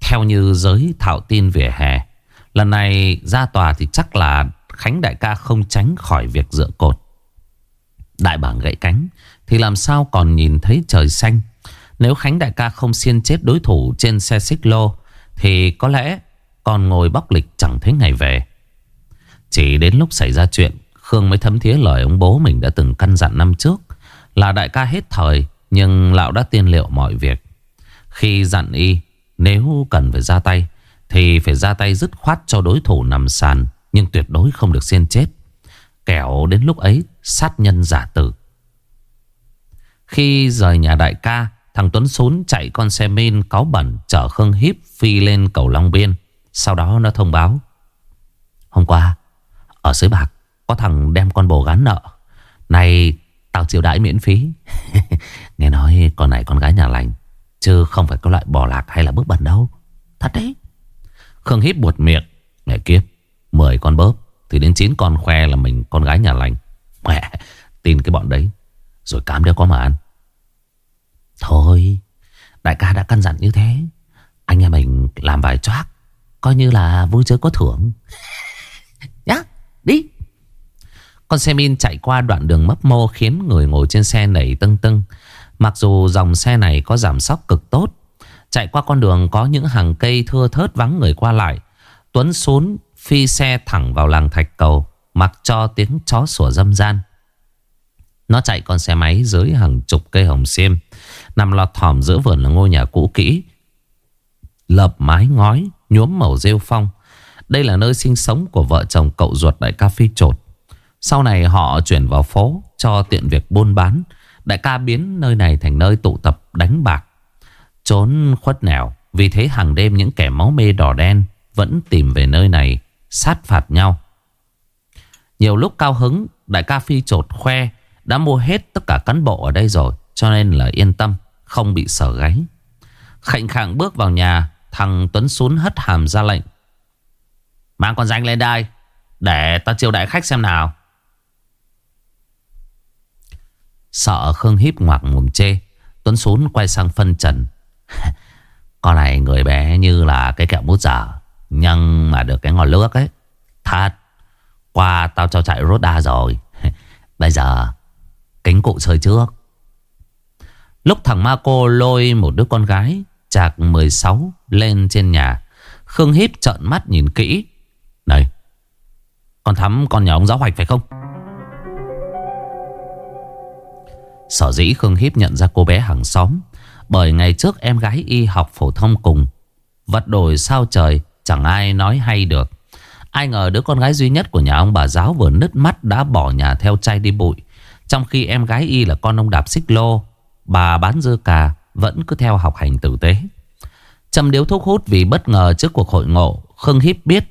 Speaker 1: Theo như giới thạo tin về hè, Lần này ra tòa thì chắc là Khánh đại ca không tránh khỏi việc dựa cột. Đại bảng gãy cánh, Thì làm sao còn nhìn thấy trời xanh? Nếu Khánh đại ca không xiên chết đối thủ trên xe xích lô, Thì có lẽ còn ngồi bóc lịch chẳng thấy ngày về. Chỉ đến lúc xảy ra chuyện, Khương mới thấm thía lời ông bố mình đã từng căn dặn năm trước. Là đại ca hết thời, Nhưng lão đã tiên liệu mọi việc. Khi dặn y, Nếu cần phải ra tay, Thì phải ra tay dứt khoát cho đối thủ nằm sàn, Nhưng tuyệt đối không được xiên chết. Kẻo đến lúc ấy, sát nhân giả tử. Khi rời nhà đại ca, Thằng Tuấn Sún chạy con xe min cáo bẩn Chở Khương Hiếp phi lên cầu Long Biên. Sau đó nó thông báo, Hôm qua, Ở dưới bạc, có thằng đem con bồ gán nợ. Này tao chiều đãi miễn phí. Nghe nói con này con gái nhà lành, Chứ không phải có loại bò lạc hay là bước bẩn đâu. Thật đấy. Khương hít buột miệng. Mẹ kiếp 10 con bớp Thì đến chín con khoe là mình con gái nhà lành. Mẹ, tin cái bọn đấy. Rồi cám đeo có mà ăn. Thôi, Đại ca đã căn dặn như thế. Anh em mình làm vài choác, Coi như là vui chơi có thưởng. Nhá, đi. Con xe min chạy qua đoạn đường mấp mô Khiến người ngồi trên xe nảy tưng tưng Mặc dù dòng xe này có giảm sóc cực tốt, Chạy qua con đường có những hàng cây thưa thớt vắng người qua lại. Tuấn xuống phi xe thẳng vào làng thạch cầu, Mặc cho tiếng chó sủa dâm gian Nó chạy con xe máy dưới hàng chục cây hồng xiêm, Nằm lọt thỏm giữa vườn là ngôi nhà cũ kỹ, Lợp mái ngói, Nhuốm màu rêu phong. Đây là nơi sinh sống của vợ chồng cậu ruột đại ca Phi Trột sau này họ chuyển vào phố Cho tiện việc buôn bán, Đại ca biến nơi này thành nơi tụ tập đánh bạc, Trốn khuất nẻo. Vì thế hàng đêm những kẻ máu mê đỏ đen Vẫn tìm về nơi này Sát phạt nhau. Nhiều lúc cao hứng, Đại ca Phi trột khoe, Đã mua hết tất cả cán bộ ở đây rồi, Cho nên là yên tâm, Không bị sở gáy. Khạnh khạng bước vào nhà, Thằng Tuấn xuống hất hàm ra lệnh, Mang con danh lên đây, Để ta chiêu đại khách xem nào. Sợ Khương híp ngoạc mồm chê, Tuấn Sún quay sang phân trần. Con này người bé như là cái kẹo mút giả Nhưng mà được cái ngọt nước ấy. Thật, Qua tao cho chạy rốt đa rồi. Bây giờ, Kính cụ chơi trước. Lúc thằng ma cô lôi một đứa con gái, Chạc 16 lên trên nhà, Khương híp trợn mắt nhìn kỹ. Này, Con thắm, con nhà ông giáo hoạch phải không? Sở dĩ Khương Hiếp nhận ra cô bé hàng xóm, Bởi ngày trước em gái y học phổ thông cùng. Vật đổi sao trời, Chẳng ai nói hay được. Ai ngờ đứa con gái duy nhất của nhà ông bà giáo Vừa nứt mắt đã bỏ nhà theo trai đi bụi. Trong khi em gái y là con ông đạp xích lô, Bà bán dưa cà, Vẫn cứ theo học hành tử tế. Trầm điếu thuốc hút vì bất ngờ trước cuộc hội ngộ, Khương Hiếp biết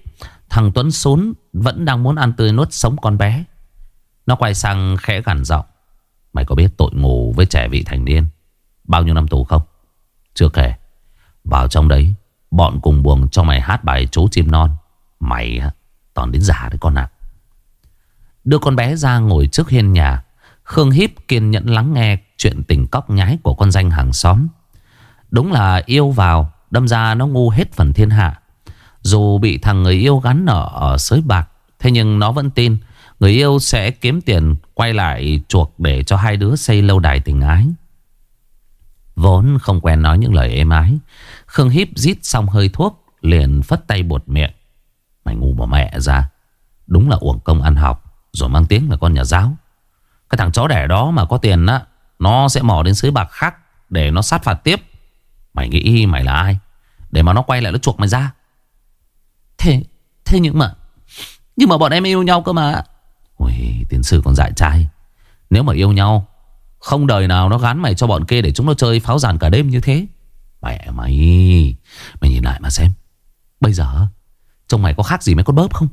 Speaker 1: Thằng Tuấn Sún vẫn đang muốn ăn tươi nuốt sống con bé. Nó quay sang khẽ gằn giọng. Mày có biết tội ngủ với trẻ vị thành niên Bao nhiêu năm tù không? Chưa kể, Vào trong đấy, Bọn cùng buồng cho mày hát bài chú chim non. Mày toàn đến giả đấy con ạ. Đưa con bé ra ngồi trước hiên nhà, Khương Hiếp kiên nhẫn lắng nghe Chuyện tình cóc nhái của con danh hàng xóm. Đúng là yêu vào, Đâm ra nó ngu hết phần thiên hạ. Dù bị thằng người yêu gắn nợ ở sới bạc, Thế nhưng nó vẫn tin Người yêu sẽ kiếm tiền Quay lại chuộc để cho hai đứa xây lâu đài tình ái. Vốn không quen nói những lời êm ái, Khương híp rít xong hơi thuốc, Liền phất tay buột miệng. Mày ngu bỏ mẹ ra, Đúng là uổng công ăn học, Rồi mang tiếng là con nhà giáo. Cái thằng chó đẻ đó mà có tiền á, Nó sẽ mò đến xứ bạc khác Để nó sát phạt tiếp. Mày nghĩ mày là ai? Để mà nó quay lại nó chuộc mày ra. Thế thế nhưng mà Nhưng mà bọn em yêu nhau cơ mà. Ôi tiến sư còn dại trai. Nếu mà yêu nhau, Không đời nào nó gán mày cho bọn kia Để chúng nó chơi pháo giàn cả đêm như thế. Mẹ mày Mày nhìn lại mà xem. Bây giờ, Trông mày có khác gì mấy con bớp không?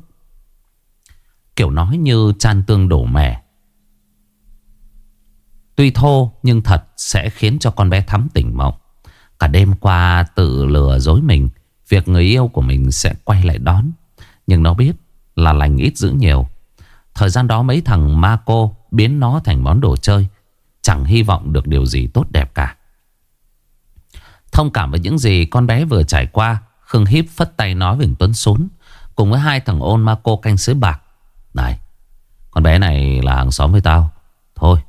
Speaker 1: Kiểu nói như chan tương đổ mẻ Tuy thô, nhưng thật sẽ khiến cho con bé thắm tỉnh mộng. Cả đêm qua tự lừa dối mình, Việc người yêu của mình sẽ quay lại đón. Nhưng nó biết là lành ít giữ nhiều. Thời gian đó mấy thằng ma cô biến nó thành món đồ chơi, Chẳng hy vọng được điều gì tốt đẹp cả. Thông cảm với những gì con bé vừa trải qua, Khương Hiếp phất tay nói với Tuấn Sốn. Cùng với hai thằng ôn ma cô canh sứ bạc. Này, Con bé này là hàng xóm với tao. Thôi,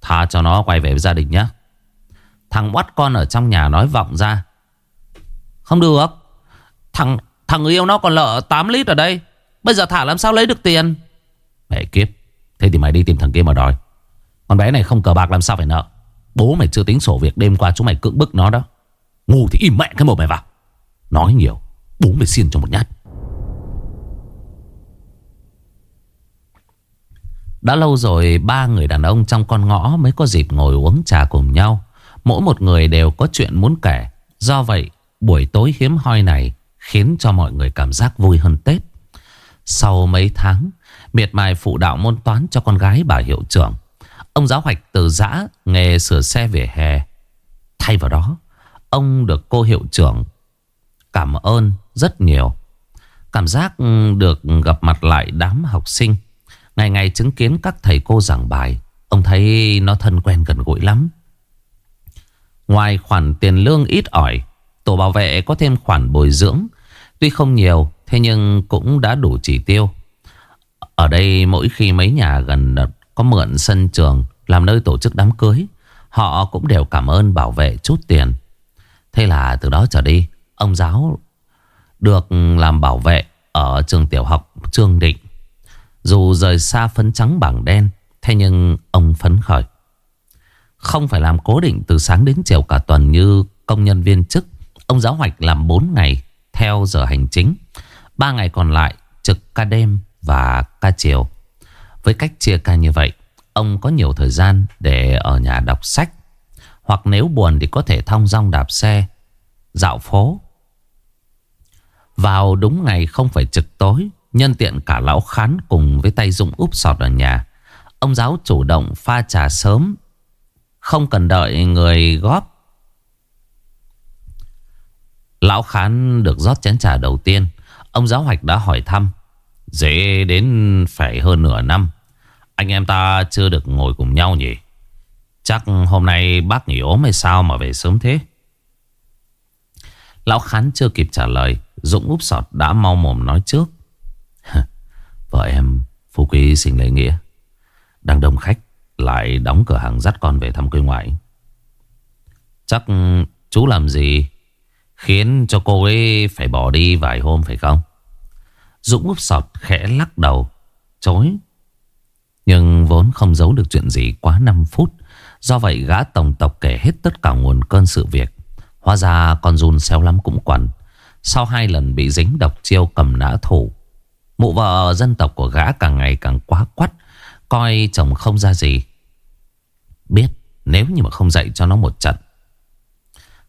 Speaker 1: Tha cho nó quay về với gia đình nhé Thằng bắt con ở trong nhà nói vọng ra. Không được. Thằng thằng người yêu nó còn lợ 8 lít ở đây. Bây giờ thả làm sao lấy được tiền? Mẹ kiếp Thế thì mày đi tìm thằng kia mà đòi Con bé này không cờ bạc làm sao phải nợ Bố mày chưa tính sổ việc đêm qua chúng mày cưỡng bức nó đó Ngu thì im mẹ cái mồm mày vào Nói nhiều Bố mày xiên cho một nhát Đã lâu rồi ba người đàn ông trong con ngõ mới có dịp ngồi uống trà cùng nhau. Mỗi một người đều có chuyện muốn kể. Do vậy, buổi tối hiếm hoi này khiến cho mọi người cảm giác vui hơn Tết. Sau mấy tháng, miệt mài phụ đạo môn toán cho con gái bà hiệu trưởng. Ông giáo hoạch từ giã nghề sửa xe về hè. Thay vào đó, ông được cô hiệu trưởng cảm ơn rất nhiều. Cảm giác ừ, được gặp mặt lại đám học sinh Ngày ngày chứng kiến các thầy cô giảng bài Ông thấy nó thân quen gần gũi lắm Ngoài khoản tiền lương ít ỏi Tổ bảo vệ có thêm khoản bồi dưỡng Tuy không nhiều Thế nhưng cũng đã đủ chỉ tiêu ở đây mỗi khi mấy nhà gần Có mượn sân trường Làm nơi tổ chức đám cưới, Họ cũng đều cảm ơn bảo vệ chút tiền. Thế là từ đó trở đi, Ông giáo được làm bảo vệ Ở trường tiểu học Trương Định. Dù rời xa phấn trắng bảng đen, Thế nhưng ông phấn khởi. Không phải làm cố định từ sáng đến chiều cả tuần như công nhân viên chức, Ông giáo hoạch làm 4 ngày theo giờ hành chính 3 ngày còn lại trực ca đêm và ca chiều. Với cách chia ca như vậy, Ông có nhiều thời gian để ở nhà đọc sách, Hoặc nếu buồn thì có thể thong dong đạp xe, Dạo phố. Vào đúng ngày không phải trực tối, Nhân tiện cả lão khán cùng với tay Dũng úp sọt ở nhà, Ông giáo chủ động pha trà sớm, Không cần đợi người góp. Lão khán được rót chén trà đầu tiên, Ông giáo hoạch đã hỏi thăm Dễ đến phải hơn nửa năm. Anh em ta chưa được ngồi cùng nhau nhỉ? Chắc hôm nay bác nghỉ ốm hay sao mà về sớm thế? Lão khán chưa kịp trả lời, Dũng úp sọt đã mau mồm nói trước. Vợ em phú quý xin lễ nghĩa. Đang đông khách, Lại đóng cửa hàng dắt con về thăm quê ngoại. Chắc chú làm gì Khiến cho cô ấy phải bỏ đi vài hôm phải không? Dũng úp sọt, khẽ lắc đầu. Chối. Nhưng vốn không giấu được chuyện gì quá 5 phút. Do vậy gã tổng tộc kể hết tất cả nguồn cơn sự việc. Hóa ra con run xeo lắm cũng quẩn Sau hai lần bị dính độc chiêu cầm nã thủ, Mụ vợ dân tộc của gã càng ngày càng quá quắt, Coi chồng không ra gì. Biết nếu như mà không dạy cho nó một trận.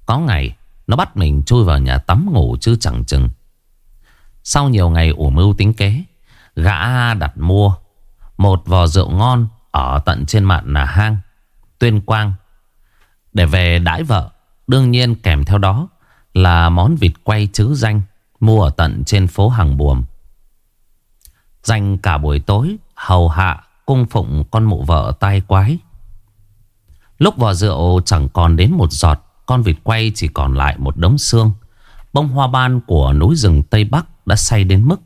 Speaker 1: Có ngày, Nó bắt mình chui vào nhà tắm ngủ chứ chẳng chừng. Sau nhiều ngày ủ mưu tính kế, Gã đặt mua Một vò rượu ngon Ở tận trên mạn nà hang Tuyên Quang. Để về đãi vợ, Đương nhiên kèm theo đó Là món vịt quay chứ danh Mua ở tận trên phố hàng buồm. Dành cả buổi tối, Hầu hạ cung phụng con mụ vợ tai quái. Lúc vò rượu chẳng còn đến một giọt, Con vịt quay chỉ còn lại một đống xương, Bông hoa ban của núi rừng Tây Bắc. Đã say đến mức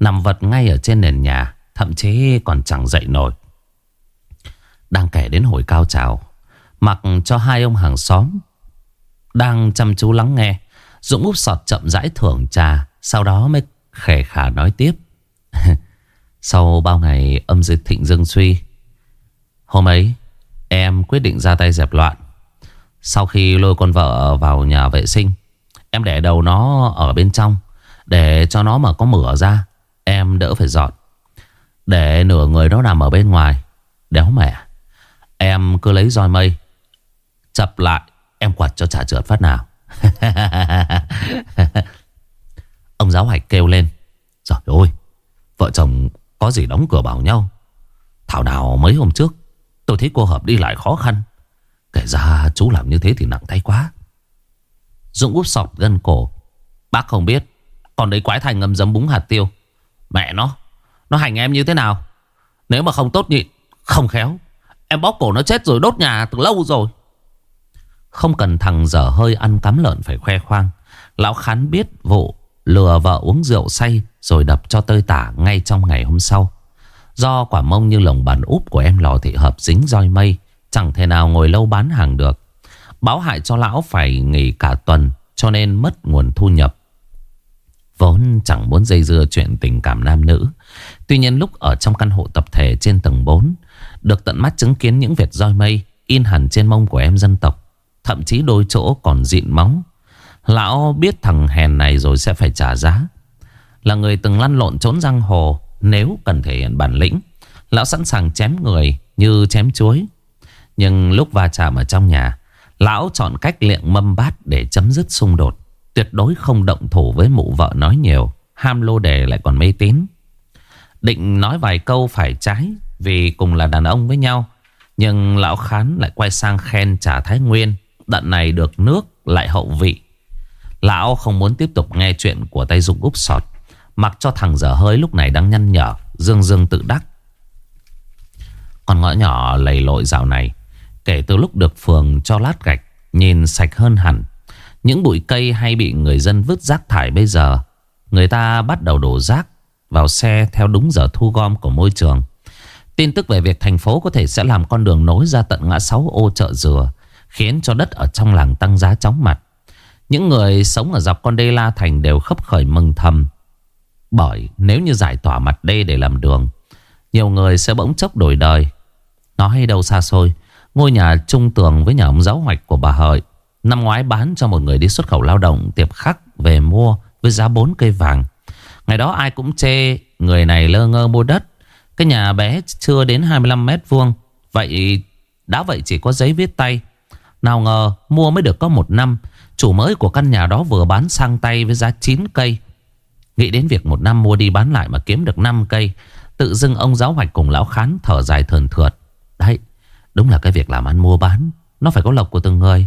Speaker 1: Nằm vật ngay ở trên nền nhà, Thậm chí còn chẳng dậy nổi. Đang kể đến hồi cao trào, Mặc cho hai ông hàng xóm Đang chăm chú lắng nghe Dũng úp sọt chậm rãi thưởng trà, Sau đó mới khề khả nói tiếp. Sau bao ngày âm dịch thịnh dương suy, Hôm ấy, Em quyết định ra tay dẹp loạn. Sau khi lôi con vợ vào nhà vệ sinh, Em để đầu nó ở bên trong để cho nó mà có mở ra, Em đỡ phải dọn. Để nửa người nó nằm ở bên ngoài, Đéo mẹ. Em cứ lấy roi mây, Chập lại, Em quạt cho trả trượt phát nào. Ông giáo hạch kêu lên, Trời ơi, Vợ chồng có gì đóng cửa bảo nhau? Thảo nào mấy hôm trước, Tôi thấy cô hợp đi lại khó khăn. Kể ra chú làm như thế thì nặng tay quá. Dũng úp sọt gân cổ, Bác không biết còn đấy quái thành ngầm dấm búng hạt tiêu. Mẹ nó Nó hành em như thế nào? Nếu mà không tốt nhịn, Không khéo. Em bóp cổ nó chết rồi, đốt nhà từ lâu rồi. Không cần thằng dở hơi ăn cắm lợn phải khoe khoang. Lão Khán biết vụ Lừa vợ uống rượu say Rồi đập cho tơi tả ngay trong ngày hôm sau. Do quả mông như lồng bàn úp của em lò thị hợp dính roi mây, Chẳng thể nào ngồi lâu bán hàng được. Báo hại cho lão phải nghỉ cả tuần, Cho nên mất nguồn thu nhập. Vốn chẳng muốn dây dưa chuyện tình cảm nam nữ. Tuy nhiên lúc ở trong căn hộ tập thể trên tầng 4 Được tận mắt chứng kiến những vệt roi mây In hẳn trên mông của em dân tộc Thậm chí đôi chỗ còn dịn móng, Lão biết thằng hèn này rồi sẽ phải trả giá. Là người từng lăn lộn trốn giang hồ Nếu cần thể hiện bản lĩnh Lão sẵn sàng chém người như chém chuối. Nhưng lúc va chạm ở trong nhà Lão chọn cách liệng mâm bát để chấm dứt xung đột. Tuyệt đối không động thủ với mụ vợ nói nhiều. Ham lô đề lại còn mê tín. Định nói vài câu phải trái, Vì cùng là đàn ông với nhau. Nhưng lão khán lại quay sang khen trả Thái Nguyên. Đận này được nước lại hậu vị. Lão không muốn tiếp tục nghe chuyện của tay dụng úp sọt. Mặc cho thằng dở hơi lúc này đang nhăn nhở, Dương dương tự đắc. Còn ngõ nhỏ lầy lội dạo này, Kể từ lúc được phường cho lát gạch, Nhìn sạch hơn hẳn. Những bụi cây hay bị người dân vứt rác thải bây giờ, Người ta bắt đầu đổ rác Vào xe theo đúng giờ thu gom của môi trường. Tin tức về việc thành phố có thể sẽ làm con đường nối ra tận ngã 6 ô chợ dừa, Khiến cho đất ở trong làng tăng giá chóng mặt. Những người sống ở dọc con đê La Thành đều khấp khởi mừng thầm, Bởi nếu như giải tỏa mặt đê để làm đường, Nhiều người sẽ bỗng chốc đổi đời. Nó hay đâu xa xôi, Ngôi nhà trung tường với nhà ông giáo hoạch của bà Hợi Năm ngoái bán cho một người đi xuất khẩu lao động Tiệp khắc về mua với giá 4 cây vàng. Ngày đó ai cũng chê Người này lơ ngơ mua đất. Cái nhà bé chưa đến 25 mét vuông. Vậy, đã vậy chỉ có giấy viết tay. Nào ngờ, mua mới được có một năm, Chủ mới của căn nhà đó vừa bán sang tay với giá 9 cây. Nghĩ đến việc một năm mua đi bán lại mà kiếm được 5 cây, Tự dưng ông giáo hoạch cùng lão khán thở dài thờn thượt. Đấy, Đúng là cái việc làm ăn mua bán, Nó phải có lộc của từng người.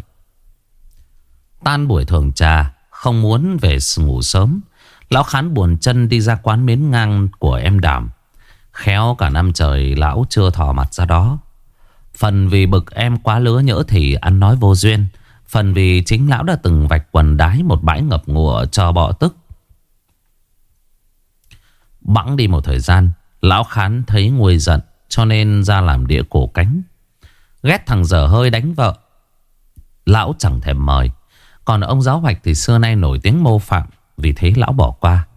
Speaker 1: Tan buổi thường trà, Không muốn về ngủ sớm. Lão khán buồn chân đi ra quán miến ngang của em đảm Khéo cả năm trời, lão chưa thò mặt ra đó. Phần vì bực em quá lứa nhỡ thì ăn nói vô duyên. Phần vì chính lão đã từng vạch quần đái một bãi ngập ngụa cho bọ tức. Bẵng đi một thời gian, Lão khán thấy nguôi giận, Cho nên ra làm đĩa cổ cánh. Ghét thằng dở hơi đánh vợ. Lão chẳng thèm mời. Còn ông giáo hoạch thì xưa nay nổi tiếng mô phạm, Vì thế lão bỏ qua.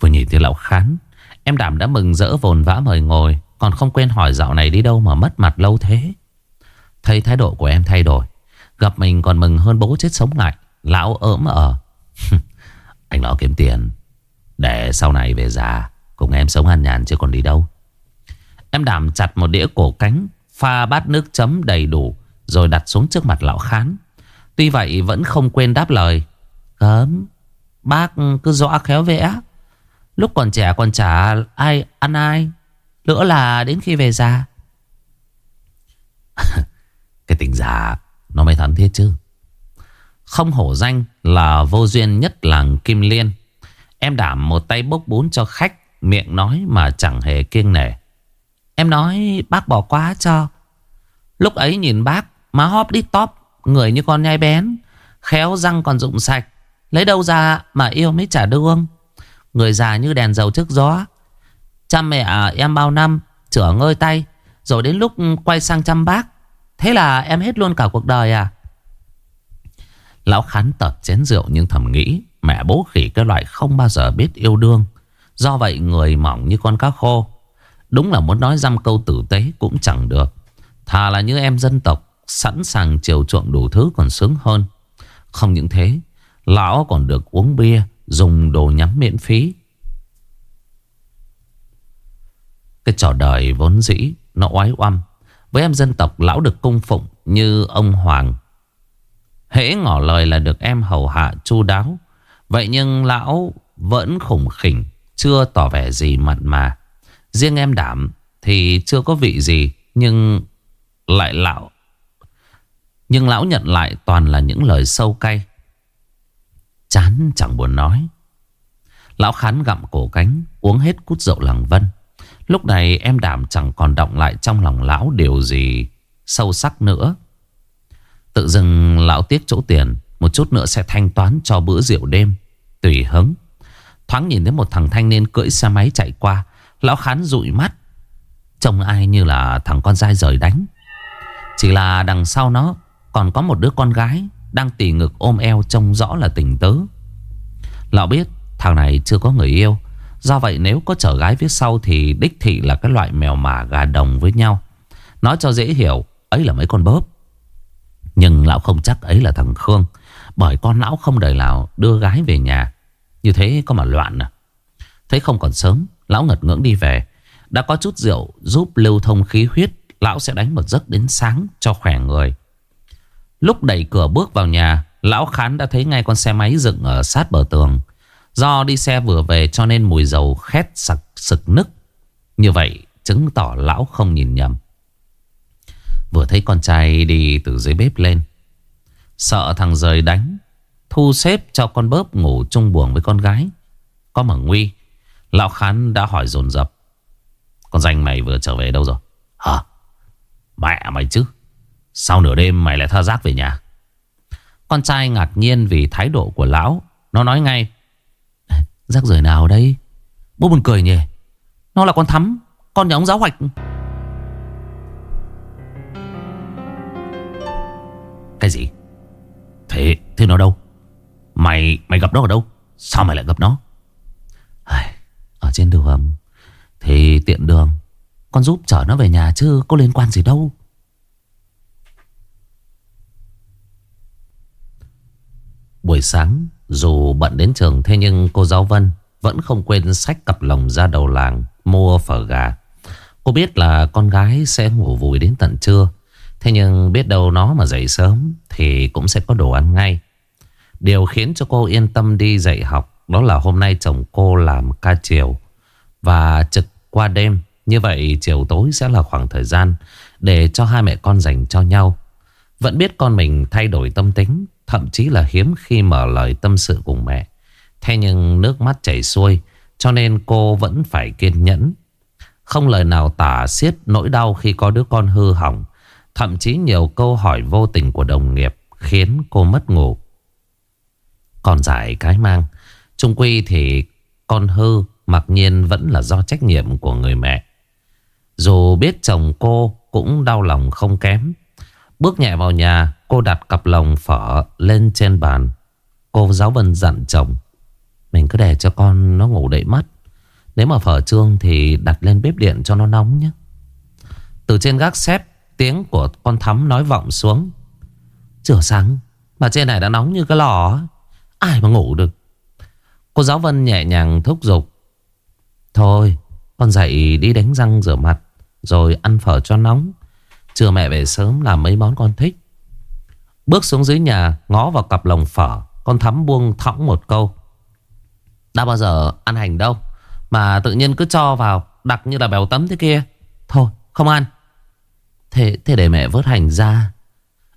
Speaker 1: Vừa nhìn thấy lão khán, Em đảm đã mừng rỡ vồn vã mời ngồi, Còn không quên hỏi dạo này đi đâu mà mất mặt lâu thế. Thấy thái độ của em thay đổi, Gặp mình còn mừng hơn bố chết sống lại, Lão ỡm ở ờ. Anh lo kiếm tiền, Để sau này về già, Cùng em sống an nhàn chứ còn đi đâu. Em đảm chặt một đĩa cổ cánh, Pha bát nước chấm đầy đủ, Rồi đặt xuống trước mặt lão khán. Tuy vậy vẫn không quên đáp lời. Cấm, Bác cứ rõ khéo vẽ. Lúc còn trẻ còn chả ai ăn ai, lỡ là đến khi về già. Cái tình già, Nó mới thắn thiết chứ. Không hổ danh là vô duyên nhất làng Kim Liên. Em đảm một tay bốc bún cho khách, Miệng nói mà chẳng hề kiêng nể. Em nói, bác bỏ quá cho. Lúc ấy nhìn bác, Má hóp đi top Người như con nhai bén, Khéo răng còn rụng sạch, Lấy đâu ra mà yêu mới trả đương. Người già như đèn dầu trước gió. Chăm mẹ à, em bao năm, Chửa ngơi tay, Rồi đến lúc quay sang chăm bác. Thế là em hết luôn cả cuộc đời à? Lão khán tật chén rượu nhưng thầm nghĩ, Mẹ bố khỉ cái loại không bao giờ biết yêu đương. Do vậy người mỏng như con cá khô. Đúng là muốn nói dăm câu tử tế cũng chẳng được. Thà là như em dân tộc Sẵn sàng chiều chuộng đủ thứ còn sướng hơn. Không những thế, Lão còn được uống bia, Dùng đồ nhắm miễn phí. Cái trò đời vốn dĩ, Nó oái oăm. Với em dân tộc, lão được cung phụng Như ông Hoàng. Hễ ngỏ lời là được em hầu hạ chu đáo. Vậy nhưng lão vẫn khủng khỉnh, Chưa tỏ vẻ gì mặn mà. Riêng em đảm Thì chưa có vị gì, Nhưng lại lão nhưng lão nhận lại toàn là những lời sâu cay Chán chẳng buồn nói Lão khán gặm cổ cánh Uống hết cút rượu làng vân Lúc này em đảm chẳng còn động lại trong lòng lão điều gì sâu sắc nữa. Tự dưng lão tiếc chỗ tiền, một chút nữa sẽ thanh toán cho bữa rượu đêm. Tùy hứng. Thoáng nhìn thấy một thằng thanh niên cưỡi xe máy chạy qua, lão khán dụi mắt. Trông ai như là thằng con dai rời đánh. Chỉ là đằng sau nó còn có một đứa con gái đang tỉ ngực ôm eo trông rõ là tình tớ Lão biết thằng này chưa có người yêu. Do vậy nếu có chở gái phía sau thì đích thị là cái loại mèo mả gà đồng với nhau. Nói cho dễ hiểu, ấy là mấy con bóp. Nhưng lão không chắc ấy là thằng Khương. Bởi con lão không đời nào đưa gái về nhà. Như thế có mà loạn à. Thấy không còn sớm, lão ngật ngưỡng đi về. Đã có chút rượu giúp lưu thông khí huyết. Lão sẽ đánh một giấc đến sáng cho khỏe người. Lúc đẩy cửa bước vào nhà, lão khán đã thấy ngay con xe máy dựng ở sát bờ tường. Do đi xe vừa về cho nên mùi dầu khét sặc sực nức. Như vậy chứng tỏ lão không nhìn nhầm. Vừa thấy con trai đi từ dưới bếp lên. Sợ thằng rời đánh. Thu xếp cho con bớp ngủ chung buồng với con gái. Có mà nguy. Lão Khán đã hỏi dồn dập Con danh mày vừa trở về đâu rồi? Hả? Mẹ mày chứ. Sao nửa đêm mày lại tha giác về nhà. Con trai ngạc nhiên vì thái độ của lão. Nó nói ngay. Rác rưởi nào đây? Bố buồn cười nhỉ? Nó là con thắm, Con nhà ông giáo hoạch. Cái gì? Thế thế nó đâu? Mày mày gặp nó ở đâu? Sao mày lại gặp nó? Ở trên đường. Thì tiện đường. Con giúp chở nó về nhà chứ có liên quan gì đâu. Buổi sáng, dù bận đến trường, thế nhưng cô giáo Vân vẫn không quên sách cặp lồng ra đầu làng mua phở gà. Cô biết là con gái sẽ ngủ vùi đến tận trưa. Thế nhưng biết đâu nó mà dậy sớm thì cũng sẽ có đồ ăn ngay. Điều khiến cho cô yên tâm đi dạy học đó là hôm nay chồng cô làm ca chiều và trực qua đêm. Như vậy chiều tối sẽ là khoảng thời gian để cho hai mẹ con dành cho nhau. Vẫn biết con mình thay đổi tâm tính Thậm chí là hiếm khi mở lời tâm sự cùng mẹ. Thế nhưng nước mắt chảy xuôi, Cho nên cô vẫn phải kiên nhẫn. Không lời nào tả xiết nỗi đau khi có đứa con hư hỏng, Thậm chí nhiều câu hỏi vô tình của đồng nghiệp Khiến cô mất ngủ. Còn giải cái mang, Trung quy thì con hư Mặc nhiên vẫn là do trách nhiệm của người mẹ. Dù biết chồng cô cũng đau lòng không kém. Bước nhẹ vào nhà Cô đặt cặp lồng phở lên trên bàn. Cô giáo Vân dặn chồng, Mình cứ để cho con nó ngủ đậy mắt. Nếu mà phở trương thì đặt lên bếp điện cho nó nóng nhé. Từ trên gác xếp, Tiếng của con thắm nói vọng xuống. Chửa sáng, Mà trên này đã nóng như cái lò Ai mà ngủ được? Cô giáo Vân nhẹ nhàng thúc giục. Thôi, con dậy đi đánh răng rửa mặt, Rồi ăn phở cho nóng. Trưa mẹ về sớm làm mấy món con thích. Bước xuống dưới nhà Ngó vào cặp lồng phở. Con thắm buông thõng một câu. Đã bao giờ ăn hành đâu Mà tự nhiên cứ cho vào Đặc như là bèo tấm thế kia. Thôi không ăn. Thế, thế để mẹ vớt hành ra.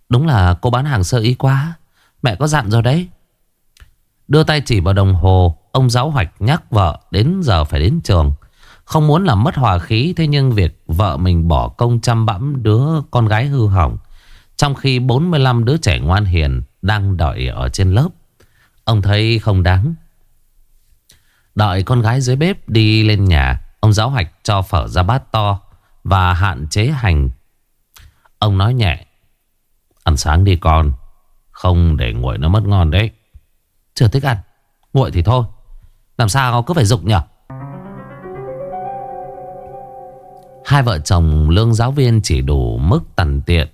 Speaker 1: Đúng là cô bán hàng sơ ý quá. Mẹ có dặn rồi đấy. Đưa tay chỉ vào đồng hồ Ông giáo hoạch nhắc vợ đến giờ phải đến trường. Không muốn làm mất hòa khí Thế nhưng việc vợ mình bỏ công chăm bẵm đứa con gái hư hỏng. Trong khi 45 đứa trẻ ngoan hiền Đang đợi ở trên lớp, Ông thấy không đáng. Đợi con gái dưới bếp đi lên nhà, Ông giáo hoạch cho phở ra bát to Và hạn chế hành. Ông nói nhẹ, Ăn sáng đi con, Không để nguội nó mất ngon đấy. Chưa thích ăn, Nguội thì thôi, Làm sao cứ phải dục nhở? Hai vợ chồng lương giáo viên chỉ đủ mức tằn tiện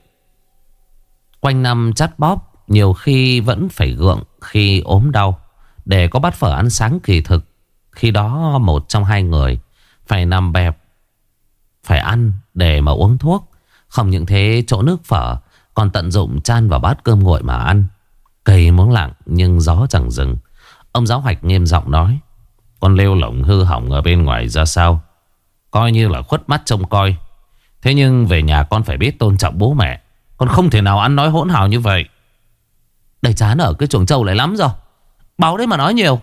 Speaker 1: Quanh năm chắt bóp, Nhiều khi vẫn phải gượng khi ốm đau. Để có bát phở ăn sáng kỳ thực, Khi đó một trong hai người Phải nằm bẹp, Phải ăn để mà uống thuốc. Không những thế, chỗ nước phở Còn tận dụng chan vào bát cơm nguội mà ăn. Cây muốn lặng nhưng gió chẳng dừng. Ông giáo hoạch nghiêm giọng nói, Con lêu lỏng hư hỏng ở bên ngoài ra sao? Coi như là khuất mắt trông coi. Thế nhưng về nhà con phải biết tôn trọng bố mẹ còn không thể nào ăn nói hỗn hào như vậy. Đầy chán ở cái chuồng trâu lại lắm rồi. Báo đấy mà nói nhiều.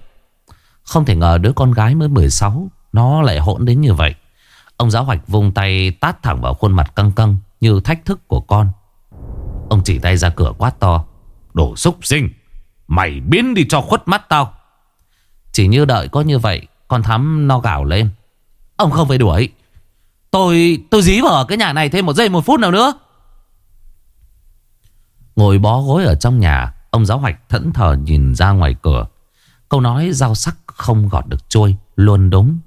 Speaker 1: Không thể ngờ đứa con gái mới 16 Nó lại hỗn đến như vậy. Ông giáo hoạch vung tay tát thẳng vào khuôn mặt căng căng Như thách thức của con. Ông chỉ tay ra cửa quát to, Đồ xúc sinh, Mày biến đi cho khuất mắt tao. Chỉ như đợi có như vậy, Con thắm no gào lên. Ông không phải đuổi. Tôi tôi dí vào cái nhà này thêm một giây, một phút nào nữa. Ngồi bó gối ở trong nhà, Ông giáo hoạch thẫn thờ nhìn ra ngoài cửa. Câu nói dao sắc không gọt được trôi, Luôn đúng.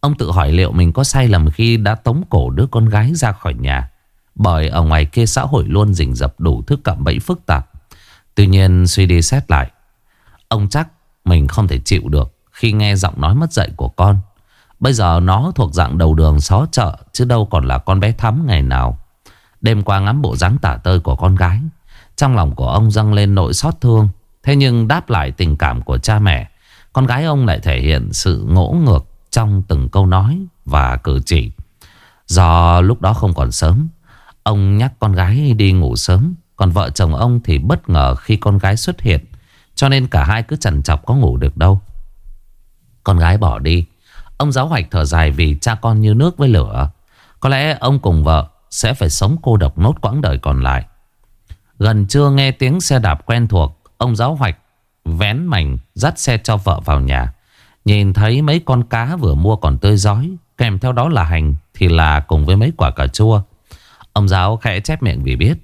Speaker 1: Ông tự hỏi liệu mình có sai lầm khi đã tống cổ đứa con gái ra khỏi nhà. Bởi ở ngoài kia xã hội luôn rình rập đủ thứ cạm bẫy phức tạp. Tuy nhiên, suy đi xét lại, Ông chắc mình không thể chịu được Khi nghe giọng nói mất dạy của con. Bây giờ nó thuộc dạng đầu đường xó chợ, Chứ đâu còn là con bé thắm ngày nào. Đêm qua ngắm bộ dáng tả tơi của con gái. Trong lòng của ông dâng lên nỗi xót thương, Thế nhưng đáp lại tình cảm của cha mẹ, Con gái ông lại thể hiện sự ngỗ ngược Trong từng câu nói và cử chỉ. Do lúc đó không còn sớm, Ông nhắc con gái đi ngủ sớm, Còn vợ chồng ông thì bất ngờ khi con gái xuất hiện, Cho nên cả hai cứ chần chọc có ngủ được đâu. Con gái bỏ đi, Ông giáo hoạch thở dài vì cha con như nước với lửa. Có lẽ ông cùng vợ Sẽ phải sống cô độc nốt quãng đời còn lại. Gần trưa nghe tiếng xe đạp quen thuộc, Ông giáo hoạch Vén mảnh dắt xe cho vợ vào nhà. Nhìn thấy mấy con cá vừa mua còn tươi giói Kèm theo đó là hành Thì là cùng với mấy quả cà chua. Ông giáo khẽ chép miệng vì biết,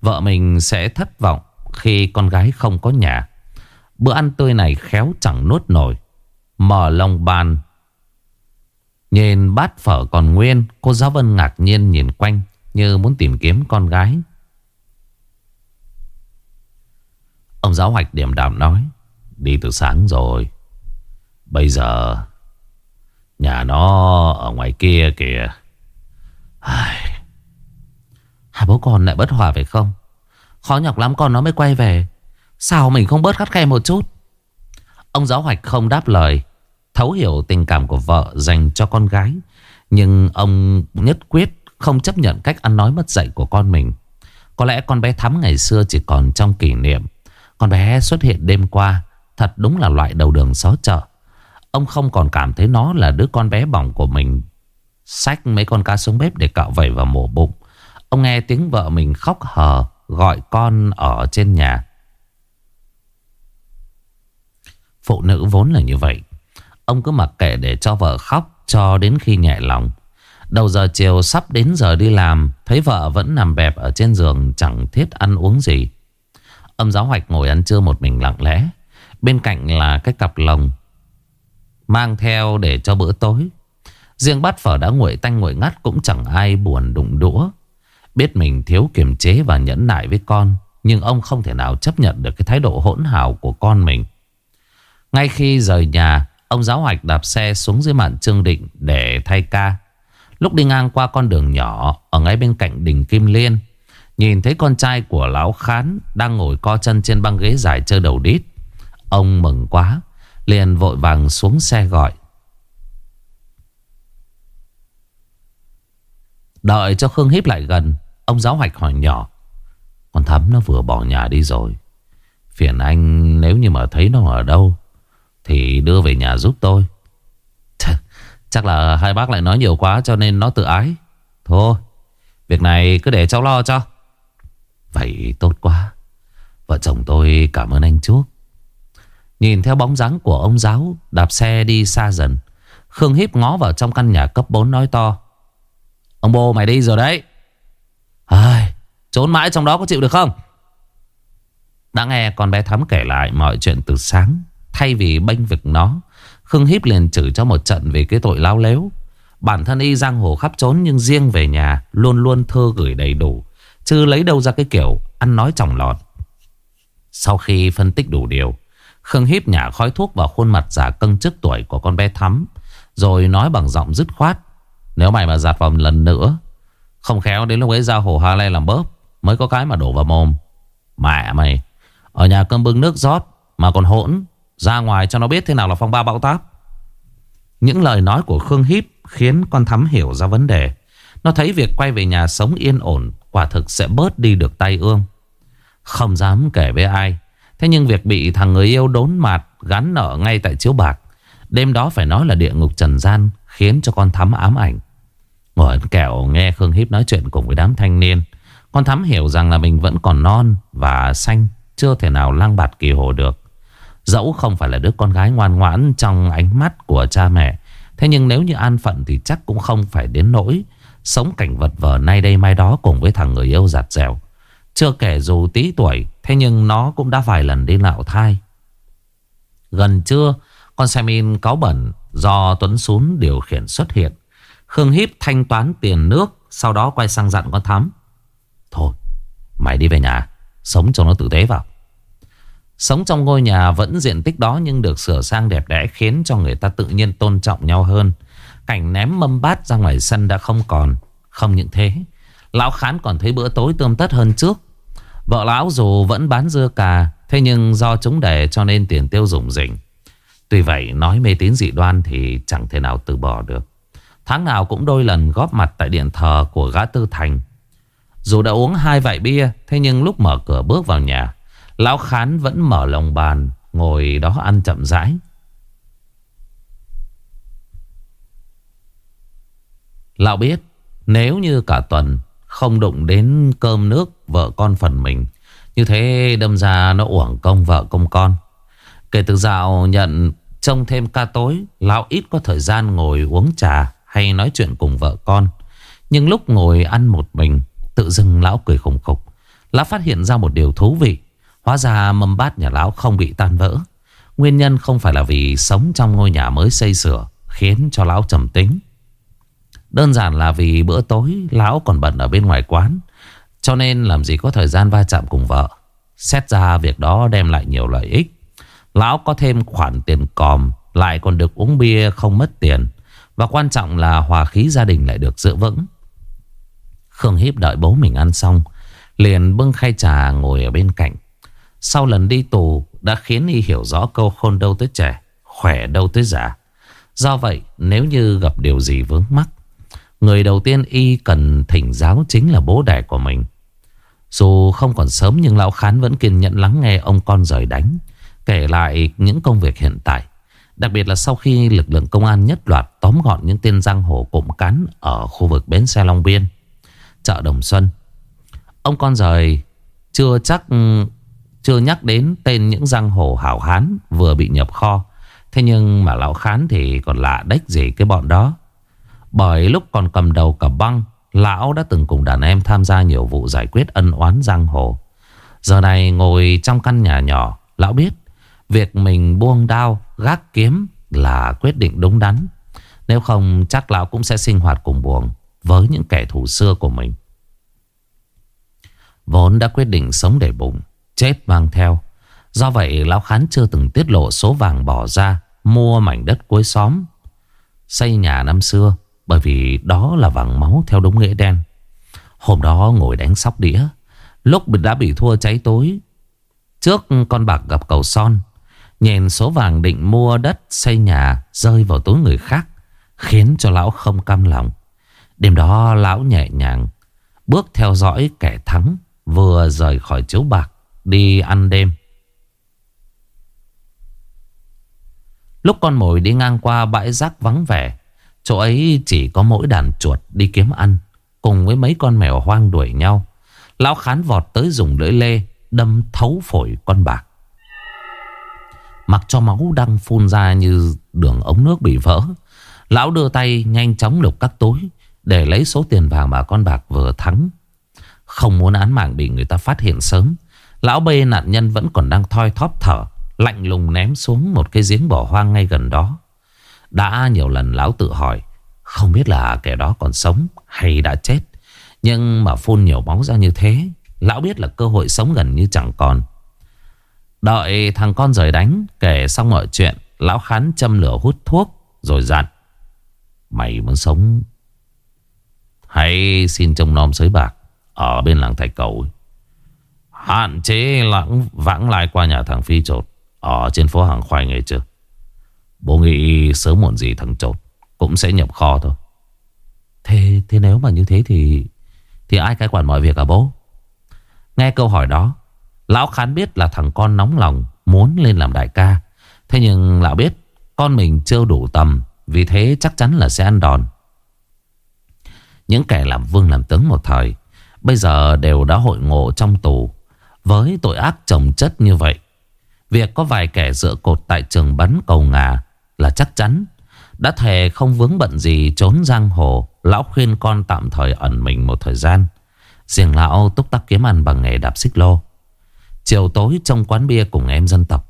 Speaker 1: Vợ mình sẽ thất vọng Khi con gái không có nhà. Bữa ăn tươi này khéo chẳng nuốt nổi, Mở lòng bàn. Nhìn bát phở còn nguyên, Cô giáo Vân ngạc nhiên nhìn quanh, Như muốn tìm kiếm con gái. Ông giáo hoạch điểm đạm nói, Đi từ sáng rồi. Bây giờ, Nhà nó ở ngoài kia kìa. Hai bố con lại bất hòa phải không? Khó nhọc lắm con nó mới quay về. Sao mình không bớt khắt khe một chút? Ông giáo hoạch không đáp lời, Thấu hiểu tình cảm của vợ dành cho con gái, Nhưng ông nhất quyết không chấp nhận cách ăn nói mất dạy của con mình. Có lẽ con bé Thắm ngày xưa chỉ còn trong kỷ niệm con bé xuất hiện đêm qua, Thật đúng là loại đầu đường xó chợ. Ông không còn cảm thấy nó là đứa con bé bỏng của mình. Xách mấy con cá xuống bếp để cạo vẩy vào mổ bụng. Ông nghe tiếng vợ mình khóc hờ, Gọi con ở trên nhà. Phụ nữ vốn là như vậy. Ông cứ mặc kệ để cho vợ khóc Cho đến khi nhẹ lòng. Đầu giờ chiều sắp đến giờ đi làm, Thấy vợ vẫn nằm bẹp ở trên giường, Chẳng thiết ăn uống gì. Ông giáo hoạch ngồi ăn trưa một mình lặng lẽ. Bên cạnh là cái cặp lồng Mang theo để cho bữa tối. Riêng bát phở đã nguội tanh nguội ngắt Cũng chẳng ai buồn đụng đũa. Biết mình thiếu kiềm chế và nhẫn nại với con, Nhưng ông không thể nào chấp nhận được cái thái độ hỗn hào của con mình. Ngay khi rời nhà, Ông giáo hoạch đạp xe xuống dưới mạn Trương Định để thay ca. Lúc đi ngang qua con đường nhỏ, Ở ngay bên cạnh đỉnh Kim Liên Nhìn thấy con trai của lão khán Đang ngồi co chân trên băng ghế dài chơi đầu đít, Ông mừng quá, Liền vội vàng xuống xe gọi. Đợi cho Khương híp lại gần, Ông giáo hoạch hỏi nhỏ. Con Thắm nó vừa bỏ nhà đi rồi. Phiền anh nếu như mà thấy nó ở đâu Thì đưa về nhà giúp tôi. Chắc là hai bác lại nói nhiều quá cho nên nó tự ái. Thôi, Việc này cứ để cháu lo cho. Vậy tốt quá. Vợ chồng tôi cảm ơn anh Chuốc Nhìn theo bóng dáng của ông giáo Đạp xe đi xa dần. Khương híp ngó vào trong căn nhà cấp 4 nói to. Ông bố mày đi rồi đấy. Ai, Trốn mãi trong đó có chịu được không? Đã nghe con bé Thắm kể lại mọi chuyện từ sáng. Thay vì bênh vực nó Khương híp liền chửi cho một trận về cái tội lao léo Bản thân y giang hồ khắp trốn Nhưng riêng về nhà Luôn luôn thơ gửi đầy đủ. Chứ lấy đâu ra cái kiểu ăn nói trọng lọt. Sau khi phân tích đủ điều, Khương híp nhả khói thuốc vào khuôn mặt giả cân trước tuổi của con bé Thắm, Rồi nói bằng giọng dứt khoát, Nếu mày mà giặt vào lần nữa, Không khéo đến lúc ấy ra hồ Hà Lê làm bớp Mới có cái mà đổ vào mồm. Mẹ mày, Ở nhà cơm bưng nước rót Mà còn hỗn, Ra ngoài cho nó biết thế nào là phong ba bão táp. Những lời nói của Khương híp Khiến con Thắm hiểu ra vấn đề. Nó thấy việc quay về nhà sống yên ổn Quả thực sẽ bớt đi được tay ương. Không dám kể với ai. Thế nhưng việc bị thằng người yêu đốn mặt Gắn nợ ngay tại chiếu bạc, Đêm đó phải nói là địa ngục trần gian, Khiến cho con Thắm ám ảnh. Ngồi ăn kẹo, nghe Khương Hiếp nói chuyện cùng với đám thanh niên, Con Thắm hiểu rằng là mình vẫn còn non Và xanh, Chưa thể nào lang bạt kỳ hồ được. Dẫu không phải là đứa con gái ngoan ngoãn Trong ánh mắt của cha mẹ, Thế nhưng nếu như an phận thì chắc cũng không phải đến nỗi Sống cảnh vật vờ nay đây mai đó Cùng với thằng người yêu giặt dẻo. Chưa kể dù tí tuổi, Thế nhưng nó cũng đã vài lần đi lạo thai. Gần trưa, Con xe min cáo bẩn Do Tuấn Sún điều khiển xuất hiện. Khương Hiếp thanh toán tiền nước, Sau đó quay sang dặn con Thắm. Thôi, mày đi về nhà, Sống cho nó tử tế vào. Sống trong ngôi nhà vẫn diện tích đó Nhưng được sửa sang đẹp đẽ Khiến cho người ta tự nhiên tôn trọng nhau hơn. Cảnh ném mâm bát ra ngoài sân đã không còn. Không những thế, Lão Khán còn thấy bữa tối tươm tất hơn trước. Vợ lão dù vẫn bán dưa cà, Thế nhưng do chúng đề cho nên tiền tiêu dùng rỉnh Tuy vậy, nói mê tín dị đoan thì chẳng thể nào từ bỏ được. Tháng nào cũng đôi lần góp mặt tại điện thờ của gã tư thành. Dù đã uống hai vại bia, Thế nhưng lúc mở cửa bước vào nhà, Lão Khán vẫn mở lồng bàn, Ngồi đó ăn chậm rãi. Lão biết, Nếu như cả tuần Không đụng đến cơm nước Vợ con phần mình, Như thế đâm ra nó uổng công vợ công con. Kể từ dạo nhận Trông thêm ca tối, Lão ít có thời gian ngồi uống trà Hay nói chuyện cùng vợ con. Nhưng lúc ngồi ăn một mình, Tự dưng lão cười khủng khục. Lão phát hiện ra một điều thú vị. Hóa ra mâm bát nhà lão không bị tan vỡ. Nguyên nhân không phải là vì sống trong ngôi nhà mới xây sửa Khiến cho lão trầm tính. Đơn giản là vì bữa tối, Lão còn bận ở bên ngoài quán, Cho nên làm gì có thời gian va chạm cùng vợ. Xét ra việc đó đem lại nhiều lợi ích. Lão có thêm khoản tiền còm, Lại còn được uống bia không mất tiền. Và quan trọng là hòa khí gia đình lại được giữ vững. Khương Hiếp đợi bố mình ăn xong, Liền bưng khay trà ngồi ở bên cạnh. Sau lần đi tù, Đã khiến y hiểu rõ câu khôn đâu tới trẻ, Khỏe đâu tới già. Do vậy, nếu như gặp điều gì vướng mắc Người đầu tiên y cần thỉnh giáo chính là bố đẻ của mình Dù không còn sớm nhưng Lão Khán vẫn kiên nhẫn lắng nghe ông con rời đánh Kể lại những công việc hiện tại Đặc biệt là sau khi lực lượng công an nhất loạt tóm gọn những tên giang hồ cụm cán ở khu vực bến xe Long Biên, chợ Đồng Xuân. Ông con rời chưa chắc chưa nhắc đến tên những giang hồ hảo hán vừa bị nhập kho. Thế nhưng mà lão khán thì còn lạ đếch gì cái bọn đó. Bởi lúc còn cầm đầu cả băng, lão đã từng cùng đàn em tham gia nhiều vụ giải quyết ân oán giang hồ. Giờ này ngồi trong căn nhà nhỏ, lão biết Việc mình buông đao gác kiếm là quyết định đúng đắn. Nếu không chắc lão cũng sẽ sinh hoạt cùng buồn Với những kẻ thù xưa của mình. Vốn đã quyết định sống để bụng Chết mang theo. Do vậy Lão Khán chưa từng tiết lộ số vàng bỏ ra Mua mảnh đất cuối xóm Xây nhà năm xưa. Bởi vì đó là vàng máu theo đúng nghĩa đen. Hôm đó ngồi đánh sóc đĩa, Lúc đã bị thua cháy tối, Trước con bạc gặp cầu son, Nhìn số vàng định mua đất xây nhà Rơi vào túi người khác, Khiến cho lão không cam lòng. Đêm đó lão nhẹ nhàng, Bước theo dõi kẻ thắng Vừa rời khỏi chiếu bạc, Đi ăn đêm. Lúc con mồi đi ngang qua bãi rác vắng vẻ Chỗ ấy chỉ có mỗi đàn chuột đi kiếm ăn, Cùng với mấy con mèo hoang đuổi nhau. Lão khán vọt tới dùng lưỡi lê, Đâm thấu phổi con bạc. Mặc cho máu đang phun ra như đường ống nước bị vỡ, Lão đưa tay nhanh chóng lục các túi Để lấy số tiền vàng mà con bạc vừa thắng. Không muốn án mạng bị người ta phát hiện sớm, Lão bê nạn nhân vẫn còn đang thoi thóp thở, Lạnh lùng ném xuống một cái giếng bỏ hoang ngay gần đó. Đã nhiều lần lão tự hỏi, Không biết là kẻ đó còn sống hay đã chết. Nhưng mà phun nhiều máu ra như thế, Lão biết là cơ hội sống gần như chẳng còn. Đợi thằng con rời đánh, Kể xong mọi chuyện, Lão khán châm lửa hút thuốc, Rồi dặn, Mày muốn sống? Hãy xin trông nom sới bạc Ở bên làng thạch cầu Hạn chế lãng vãng lai qua nhà thằng Phi trột Ở trên phố hàng khoai nghe chưa? Bố nghĩ sớm muộn gì thằng trột Cũng sẽ nhập kho thôi. Thế thế nếu mà như thế thì Thì ai cai quản mọi việc à bố? Nghe câu hỏi đó, Lão Khán biết là thằng con nóng lòng Muốn lên làm đại ca. Thế nhưng lão biết Con mình chưa đủ tầm, Vì thế chắc chắn là sẽ ăn đòn. Những kẻ làm vương làm tướng một thời, Bây giờ đều đã hội ngộ trong tù Với tội ác trồng chất như vậy. Việc có vài kẻ dựa cột tại trường bắn cầu ngà là chắc chắn. Đã thề không vướng bận gì trốn giang hồ, Lão khuyên con tạm thời ẩn mình một thời gian. Riêng lão túc tắc kiếm ăn bằng nghề đạp xích lô. Chiều tối trong quán bia cùng em dân tộc,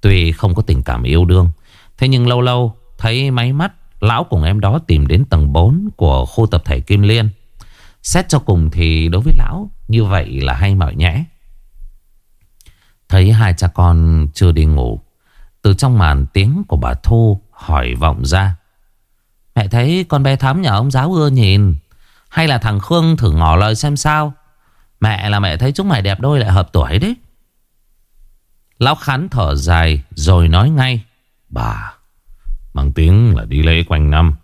Speaker 1: Tuy không có tình cảm yêu đương, Thế nhưng lâu lâu thấy máy mắt, Lão cùng em đó tìm đến tầng 4 Của khu tập thể Kim Liên. Xét cho cùng thì đối với lão, Như vậy là hay mỏi nhẽ. Thấy hai cha con chưa đi ngủ từ trong màn tiếng của bà Thu Hỏi vọng ra Mẹ thấy con bé Thắm nhà ông giáo ưa nhìn Hay là thằng Khương thử ngỏ lời xem sao Mẹ là mẹ thấy chúng mày đẹp đôi lại hợp tuổi đấy Lão Khán thở dài rồi nói ngay. Bà, bằng tiếng là đi lễ quanh năm.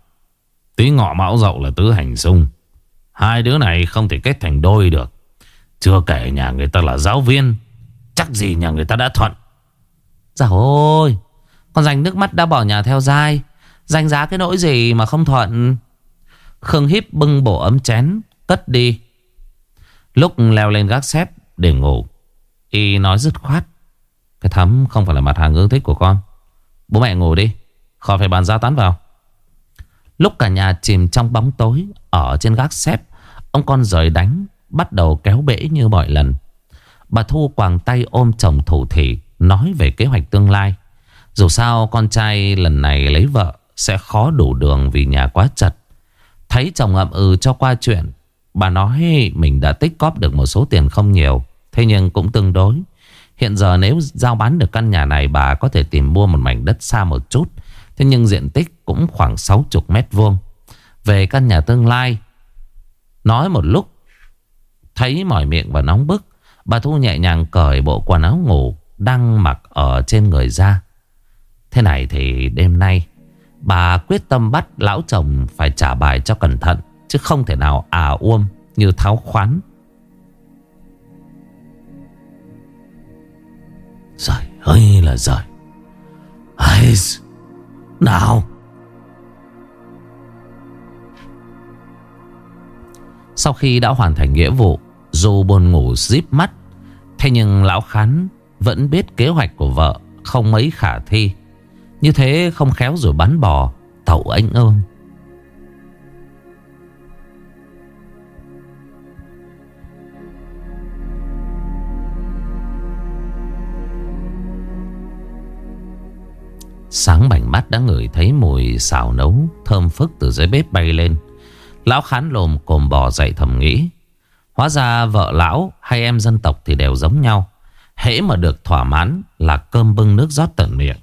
Speaker 1: Tí ngọ mão dậu là tứ hành sung. Hai đứa này không thể kết thành đôi được. Chưa kể nhà người ta là giáo viên. Chắc gì nhà người ta đã thuận. Dạ ôi, con dành nước mắt đã bỏ nhà theo dai. Danh giá cái nỗi gì mà không thuận. Khương híp bưng bổ ấm chén, cất đi. Lúc leo lên gác xếp để ngủ, y nói dứt khoát. Cái thắm không phải là mặt hàng ưa thích của con Bố mẹ ngủ đi Khỏi phải bàn giao tán vào Lúc cả nhà chìm trong bóng tối Ở trên gác xếp Ông con rời đánh Bắt đầu kéo bể như mọi lần Bà Thu quàng tay ôm chồng thủ thị Nói về kế hoạch tương lai Dù sao con trai lần này lấy vợ Sẽ khó đủ đường vì nhà quá chật Thấy chồng ậm ừ cho qua chuyện Bà nói mình đã tích cóp được một số tiền không nhiều Thế nhưng cũng tương đối Hiện giờ nếu giao bán được căn nhà này bà có thể tìm mua một mảnh đất xa một chút. Thế nhưng diện tích cũng khoảng 60 mét vuông. Về căn nhà tương lai, nói một lúc, thấy mỏi miệng và nóng bức, bà Thu nhẹ nhàng cởi bộ quần áo ngủ đang mặc ở trên người ra. Thế này thì đêm nay, bà quyết tâm bắt lão chồng phải trả bài cho cẩn thận, chứ không thể nào à uôm như tháo khoán Rời ơi là rời. Ai... Nào Sau khi đã hoàn thành nghĩa vụ Dù buồn ngủ díp mắt Thế nhưng lão khán vẫn biết kế hoạch của vợ, Không mấy khả thi. Như thế không khéo rồi bắn bò, Tẩu anh ơn Sáng bảnh mắt đã ngửi thấy mùi xào nấu Thơm phức từ dưới bếp bay lên. Lão khán lồm cồm bò dậy thầm nghĩ, Hóa ra vợ lão hay em dân tộc thì đều giống nhau. Hễ mà được thỏa mãn là cơm bưng nước rót tận miệng.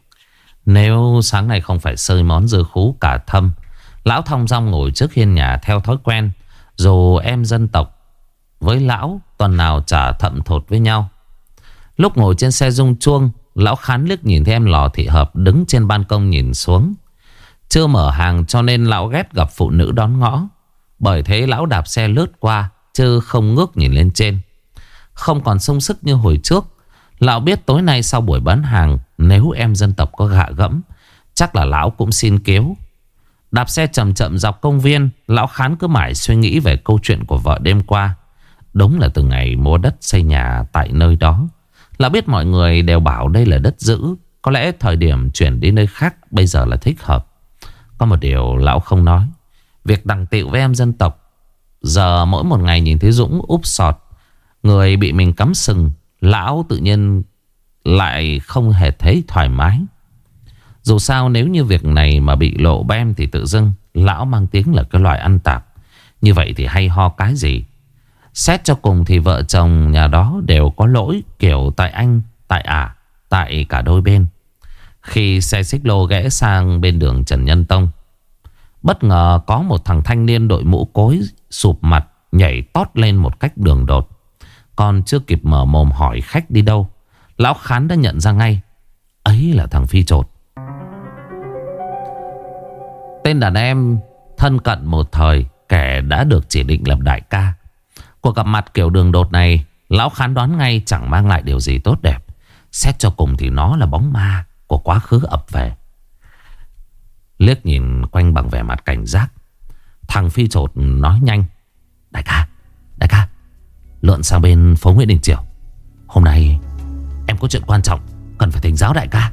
Speaker 1: Nếu sáng nay không phải sơi món dưa khú cả thâm, lão thong dong ngồi trước hiên nhà theo thói quen. Dù em dân tộc với lão tuần nào trả thậm thột với nhau. Lúc ngồi trên xe rung chuông, lão khán liếc nhìn thấy em lò thị hợp đứng trên ban công nhìn xuống. Chưa mở hàng cho nên lão ghét gặp phụ nữ đón ngõ. Bởi thế lão đạp xe lướt qua, chứ không ngước nhìn lên trên. Không còn sung sức như hồi trước. Lão biết tối nay sau buổi bán hàng, nếu em dân tộc có gạ gẫm, chắc là lão cũng xin kéo. Đạp xe chậm chậm dọc công viên, lão khán cứ mãi suy nghĩ về câu chuyện của vợ đêm qua. Đúng là từ ngày mua đất xây nhà tại nơi đó. Lão biết mọi người đều bảo đây là đất giữ. Có lẽ thời điểm chuyển đi nơi khác bây giờ là thích hợp. Có một điều lão không nói. Việc đằng tiệu với em dân tộc. Giờ mỗi một ngày nhìn thấy Dũng úp sọt. Người bị mình cắm sừng. Lão tự nhiên lại không hề thấy thoải mái. Dù sao nếu như việc này mà bị lộ bem thì tự dưng lão mang tiếng là cái loại ăn tạp. Như vậy thì hay ho cái gì? Xét cho cùng thì vợ chồng nhà đó đều có lỗi kiểu tại anh, tại ả, à, tại cả đôi bên. Khi xe xích lô ghé sang bên đường Trần Nhân Tông, bất ngờ có một thằng thanh niên đội mũ cối sụp mặt nhảy tót lên một cách đường đột con chưa kịp mở mồm hỏi khách đi đâu, lão khán đã nhận ra ngay. Ấy là thằng Phi trột. Tên đàn em thân cận một thời kẻ đã được chỉ định làm đại ca. Cuộc gặp mặt kiểu đường đột này Lão khán đoán ngay chẳng mang lại điều gì tốt đẹp Xét cho cùng thì nó là bóng ma Của quá khứ ập về Liếc nhìn quanh bằng vẻ mặt cảnh giác Thằng phi trột nói nhanh Đại ca Đại ca Lượn sang bên phố Nguyễn Đình Triều. Hôm nay, em có chuyện quan trọng Cần phải thỉnh giáo đại ca.